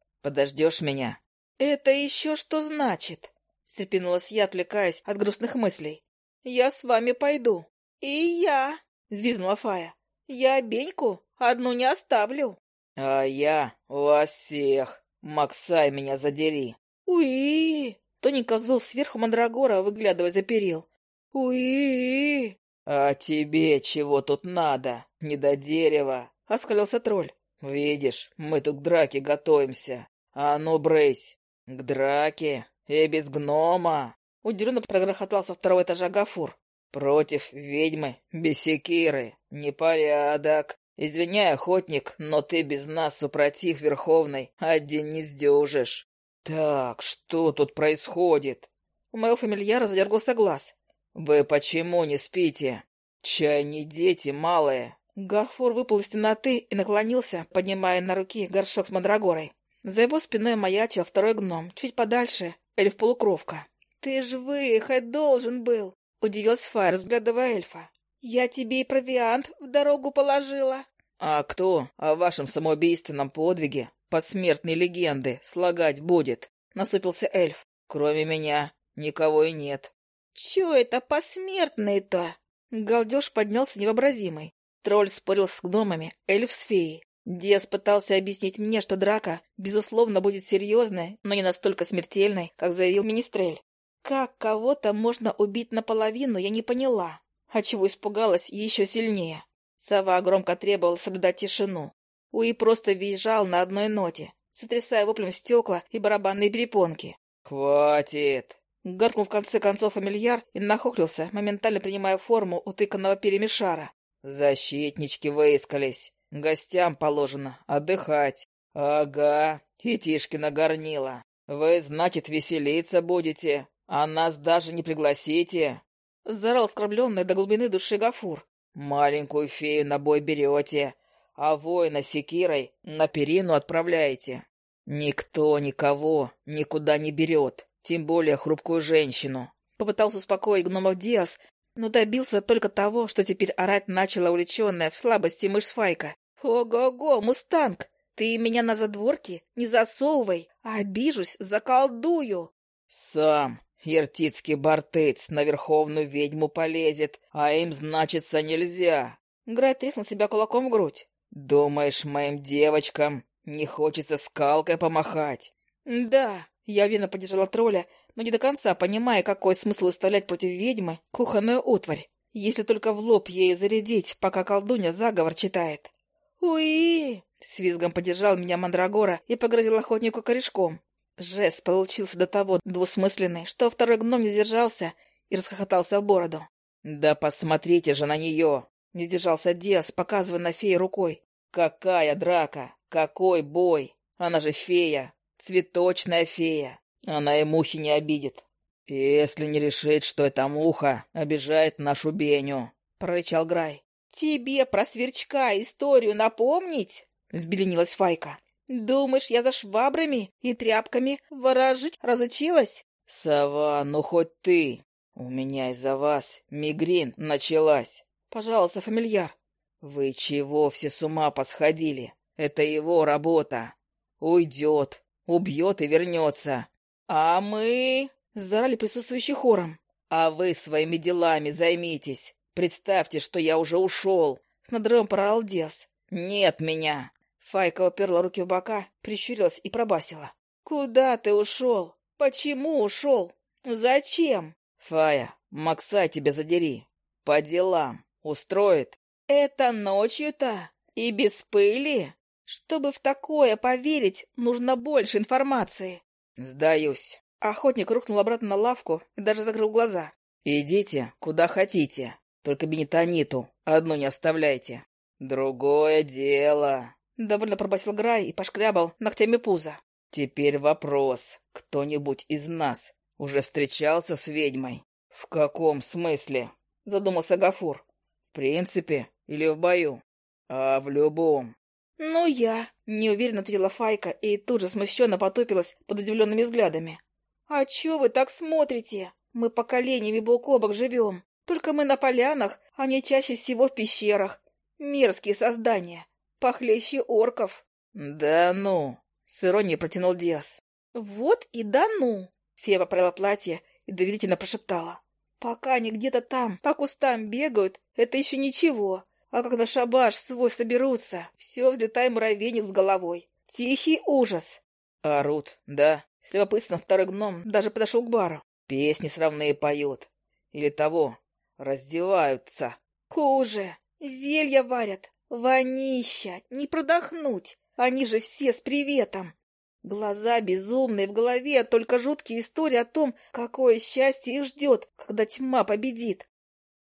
Подождешь меня? Это еще что значит? Встрепенулась я, отвлекаясь от грустных мыслей. Я с вами пойду. И я, взвизгнула Фая. Я Беньку одну не оставлю. А я вас всех. Максай меня задери. Уи! Тоненько взвыл сверху Мандрагора, выглядывая за перил. уи «А тебе чего тут надо? Не до дерева!» — оскалился тролль. «Видишь, мы тут к драке готовимся. А ну, брысь! К драке! И без гнома!» Удивленно прогрохотал со второго этажа Гафур. «Против ведьмы, без секиры. Непорядок. Извиняй, охотник, но ты без нас, супротив Верховной, один не сдюжишь. «Так, что тут происходит?» У моего фамильяра задергался глаз. «Вы почему не спите? Чай не дети малые». Гафур выпал из темноты и наклонился, поднимая на руки горшок с мандрагорой. За его спиной маячил второй гном, чуть подальше, эльф-полукровка. «Ты ж выехать должен был!» — удивилась Фай, разглядывая эльфа. «Я тебе и провиант в дорогу положила». «А кто о вашем самоубийственном подвиге посмертной легенды слагать будет?» — насупился эльф. «Кроме меня никого и нет». «Чё это посмертный-то?» Галдеж поднялся невообразимый. Тролль спорил с гномами, эльф с феей. Диас пытался объяснить мне, что драка, безусловно, будет серьезной, но не настолько смертельной, как заявил Министрель. Как кого-то можно убить наполовину, я не поняла, а чего испугалась еще сильнее. Сова громко требовала соблюдать тишину. Уи просто визжал на одной ноте, сотрясая воплем стекла и барабанные перепонки. «Хватит!» Гаркнул в конце концов фамильяр и нахохлился, моментально принимая форму утыканного перьями шара. «Защитнички выискались. Гостям положено отдыхать. Ага, и Тишкина горнила. Вы, значит, веселиться будете, а нас даже не пригласите?» Зарал оскорбленный до глубины души Гафур. «Маленькую фею на бой берете, а воина секирой на перину отправляете. Никто никого никуда не берет, тем более хрупкую женщину. Попытался успокоить гномов Диас, но добился только того, что теперь орать начала увлеченная в слабости мышь Файка. «Ого-го, мустанг! Ты меня на задворке не засовывай, а обижусь, заколдую!» «Сам Ертицкий бортыц на верховную ведьму полезет, а им, значится, нельзя!» Грай треснул себя кулаком в грудь. «Думаешь, моим девочкам не хочется скалкой помахать?» «Да», — я вина поддержала тролля, но не до конца понимая, какой смысл выставлять против ведьмы кухонную утварь, если только в лоб ею зарядить, пока колдунья заговор читает. «Уи!» — с визгом поддержал меня Мандрагора и погрозил охотнику корешком. Жест получился до того двусмысленный, что второй гном не сдержался и расхохотался в бороду. «Да посмотрите же на нее!» Не сдержался Диас, показывая на фею рукой. «Какая драка! Какой бой! Она же фея! Цветочная фея! Она и мухи не обидит!» «Если не решить, что эта муха обижает нашу Беню», — прорычал Грай. «Тебе про сверчка историю напомнить?» — взбеленилась Файка. «Думаешь, я за швабрами и тряпками ворожить разучилась?» «Сова, ну хоть ты! У меня из-за вас мигрень началась!» Пожалуйста, фамильяр. «Вы чего все с ума посходили? Это его работа. Уйдет, убьет и вернется. А мы...» — зарали присутствующие хором. «А вы своими делами займитесь. Представьте, что я уже ушел!» — с надрывом прорал Диас. «Нет меня!» Файка уперла руки в бока, прищурилась и пробасила. «Куда ты ушел? Почему ушел? Зачем?» «Фая, Макса тебя задери. По делам. Устроит?» «Это ночью-то? И без пыли? Чтобы в такое поверить, нужно больше информации». «Сдаюсь». Охотник рухнул обратно на лавку и даже закрыл глаза. «Идите, куда хотите. Только бенетониту одну не оставляйте. Другое дело». Довольно пробасил Грай и пошкрябал ногтями пуза. «Теперь вопрос. Кто-нибудь из нас уже встречался с ведьмой?» «В каком смысле?» — задумался Гафур. «В принципе или в бою?» «А в любом». «Ну, я...» — неуверенно ответила Файка и тут же смущенно потупилась под удивленными взглядами. «А чё вы так смотрите? Мы поколениями бок о бок живем. Только мы на полянах, а не чаще всего в пещерах. Мерзкие создания. Похлеще орков». «Да ну!» — с иронией протянул Диас. «Вот и да ну!» — Фея поправила платье и доверительно прошептала. «Пока они где-то там, по кустам бегают, это еще ничего. А как на шабаш свой соберутся, все взлетай муравейник с головой. Тихий ужас!» «Орут, да?» С любопытством второй гном даже подошел к бару. «Песни сравные поют. Или того, раздеваются». «Хуже. Зелья варят. Вонища. Не продохнуть. Они же все с приветом. Глаза безумные, в голове только жуткие истории о том, какое счастье их ждет, когда тьма победит.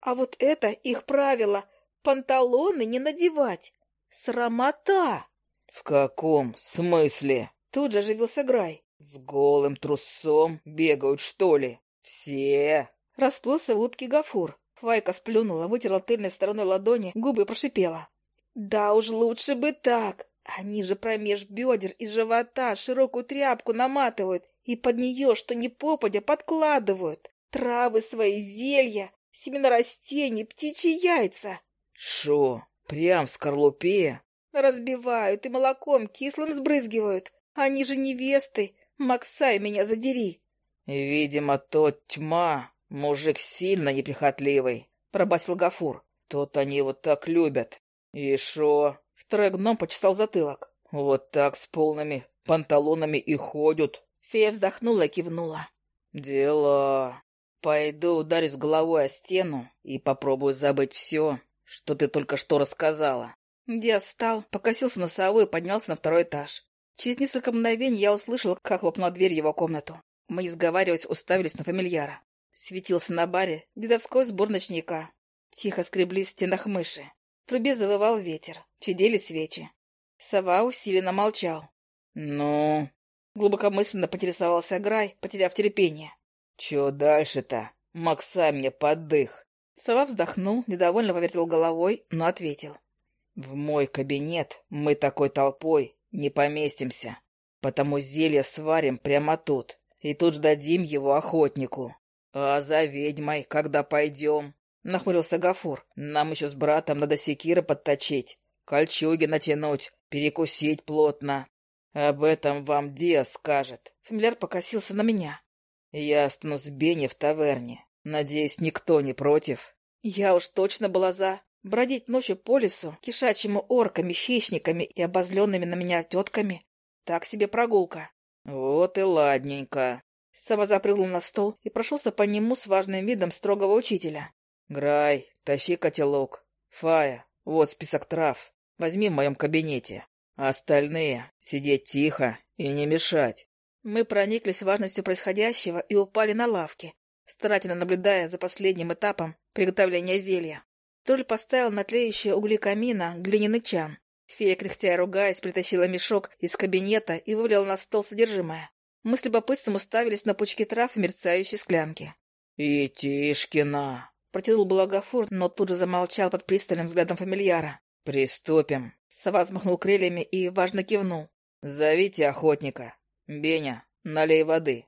А вот это их правило — панталоны не надевать. Срамота! — В каком смысле? Тут же оживился Грай. — С голым трусом бегают, что ли? Все? Расплылся в утке Гафур. Файка сплюнула, вытерла тыльной стороной ладони, губы прошипела. — Да уж лучше бы так. Они же промеж бедер и живота широкую тряпку наматывают и под нее, что ни попадя, подкладывают. Травы свои, зелья, семена растений, птичьи яйца. Шо, прям в скорлупе? Разбивают и молоком кислым сбрызгивают. Они же невесты. Максай меня задери. Видимо, тот тьма, мужик сильно неприхотливый, пробасил Гафур. Тот они вот так любят. И шо? Второй гном почесал затылок. Вот так с полными панталонами и ходят. Фея вздохнула и кивнула. Дела. Пойду ударюсь головой о стену и попробую забыть все, что ты только что рассказала. Диас встал, покосился на сову и поднялся на второй этаж. Через несколько мгновений я услышал, как хлопнула дверь его комнату. Мы, не сговариваясь, уставились на фамильяра. Светился на баре дедовской сбор ночника. Тихо скребли в стенах мыши. В трубе завывал ветер. Чадили свечи. Сова усиленно молчал. «Ну?» Глубокомысленно поинтересовался Грай, потеряв терпение. «Чё дальше-то? Макса мне поддых!» Сова вздохнул, недовольно повертел головой, но ответил. «В мой кабинет мы такой толпой не поместимся, потому зелье сварим прямо тут, и тут же дадим его охотнику. А за ведьмой, когда пойдем?» — нахмурился Гафур. «Нам еще с братом надо секира подточить, кольчуги натянуть, перекусить плотно. Об этом вам Диас скажет. Фамильяр покосился на меня. Я останусь Бене в таверне. Надеюсь, никто не против. Я уж точно была за. Бродить ночью по лесу, кишачьему орками, хищниками и обозленными на меня тетками. Так себе прогулка. Вот и ладненько. Сова запрыгнул на стол и прошелся по нему с важным видом строгого учителя. Грай, тащи котелок. Фая, вот список трав. Возьми в моем кабинете. А остальные — сидеть тихо и не мешать. Мы прониклись важностью происходящего и упали на лавки, старательно наблюдая за последним этапом приготовления зелья. Тролль поставил на тлеющие угли камина глиняный чан. Фея, кряхтя и ругаясь, притащила мешок из кабинета и вывалила на стол содержимое. Мы с любопытством уставились на пучки трав и мерцающие склянки. «И Тишкина!» — протянул Благофур, но тут же замолчал под пристальным взглядом фамильяра. «Приступим!» Сова взмахнул крыльями и важно кивнул. «Зовите охотника. Беня, налей воды».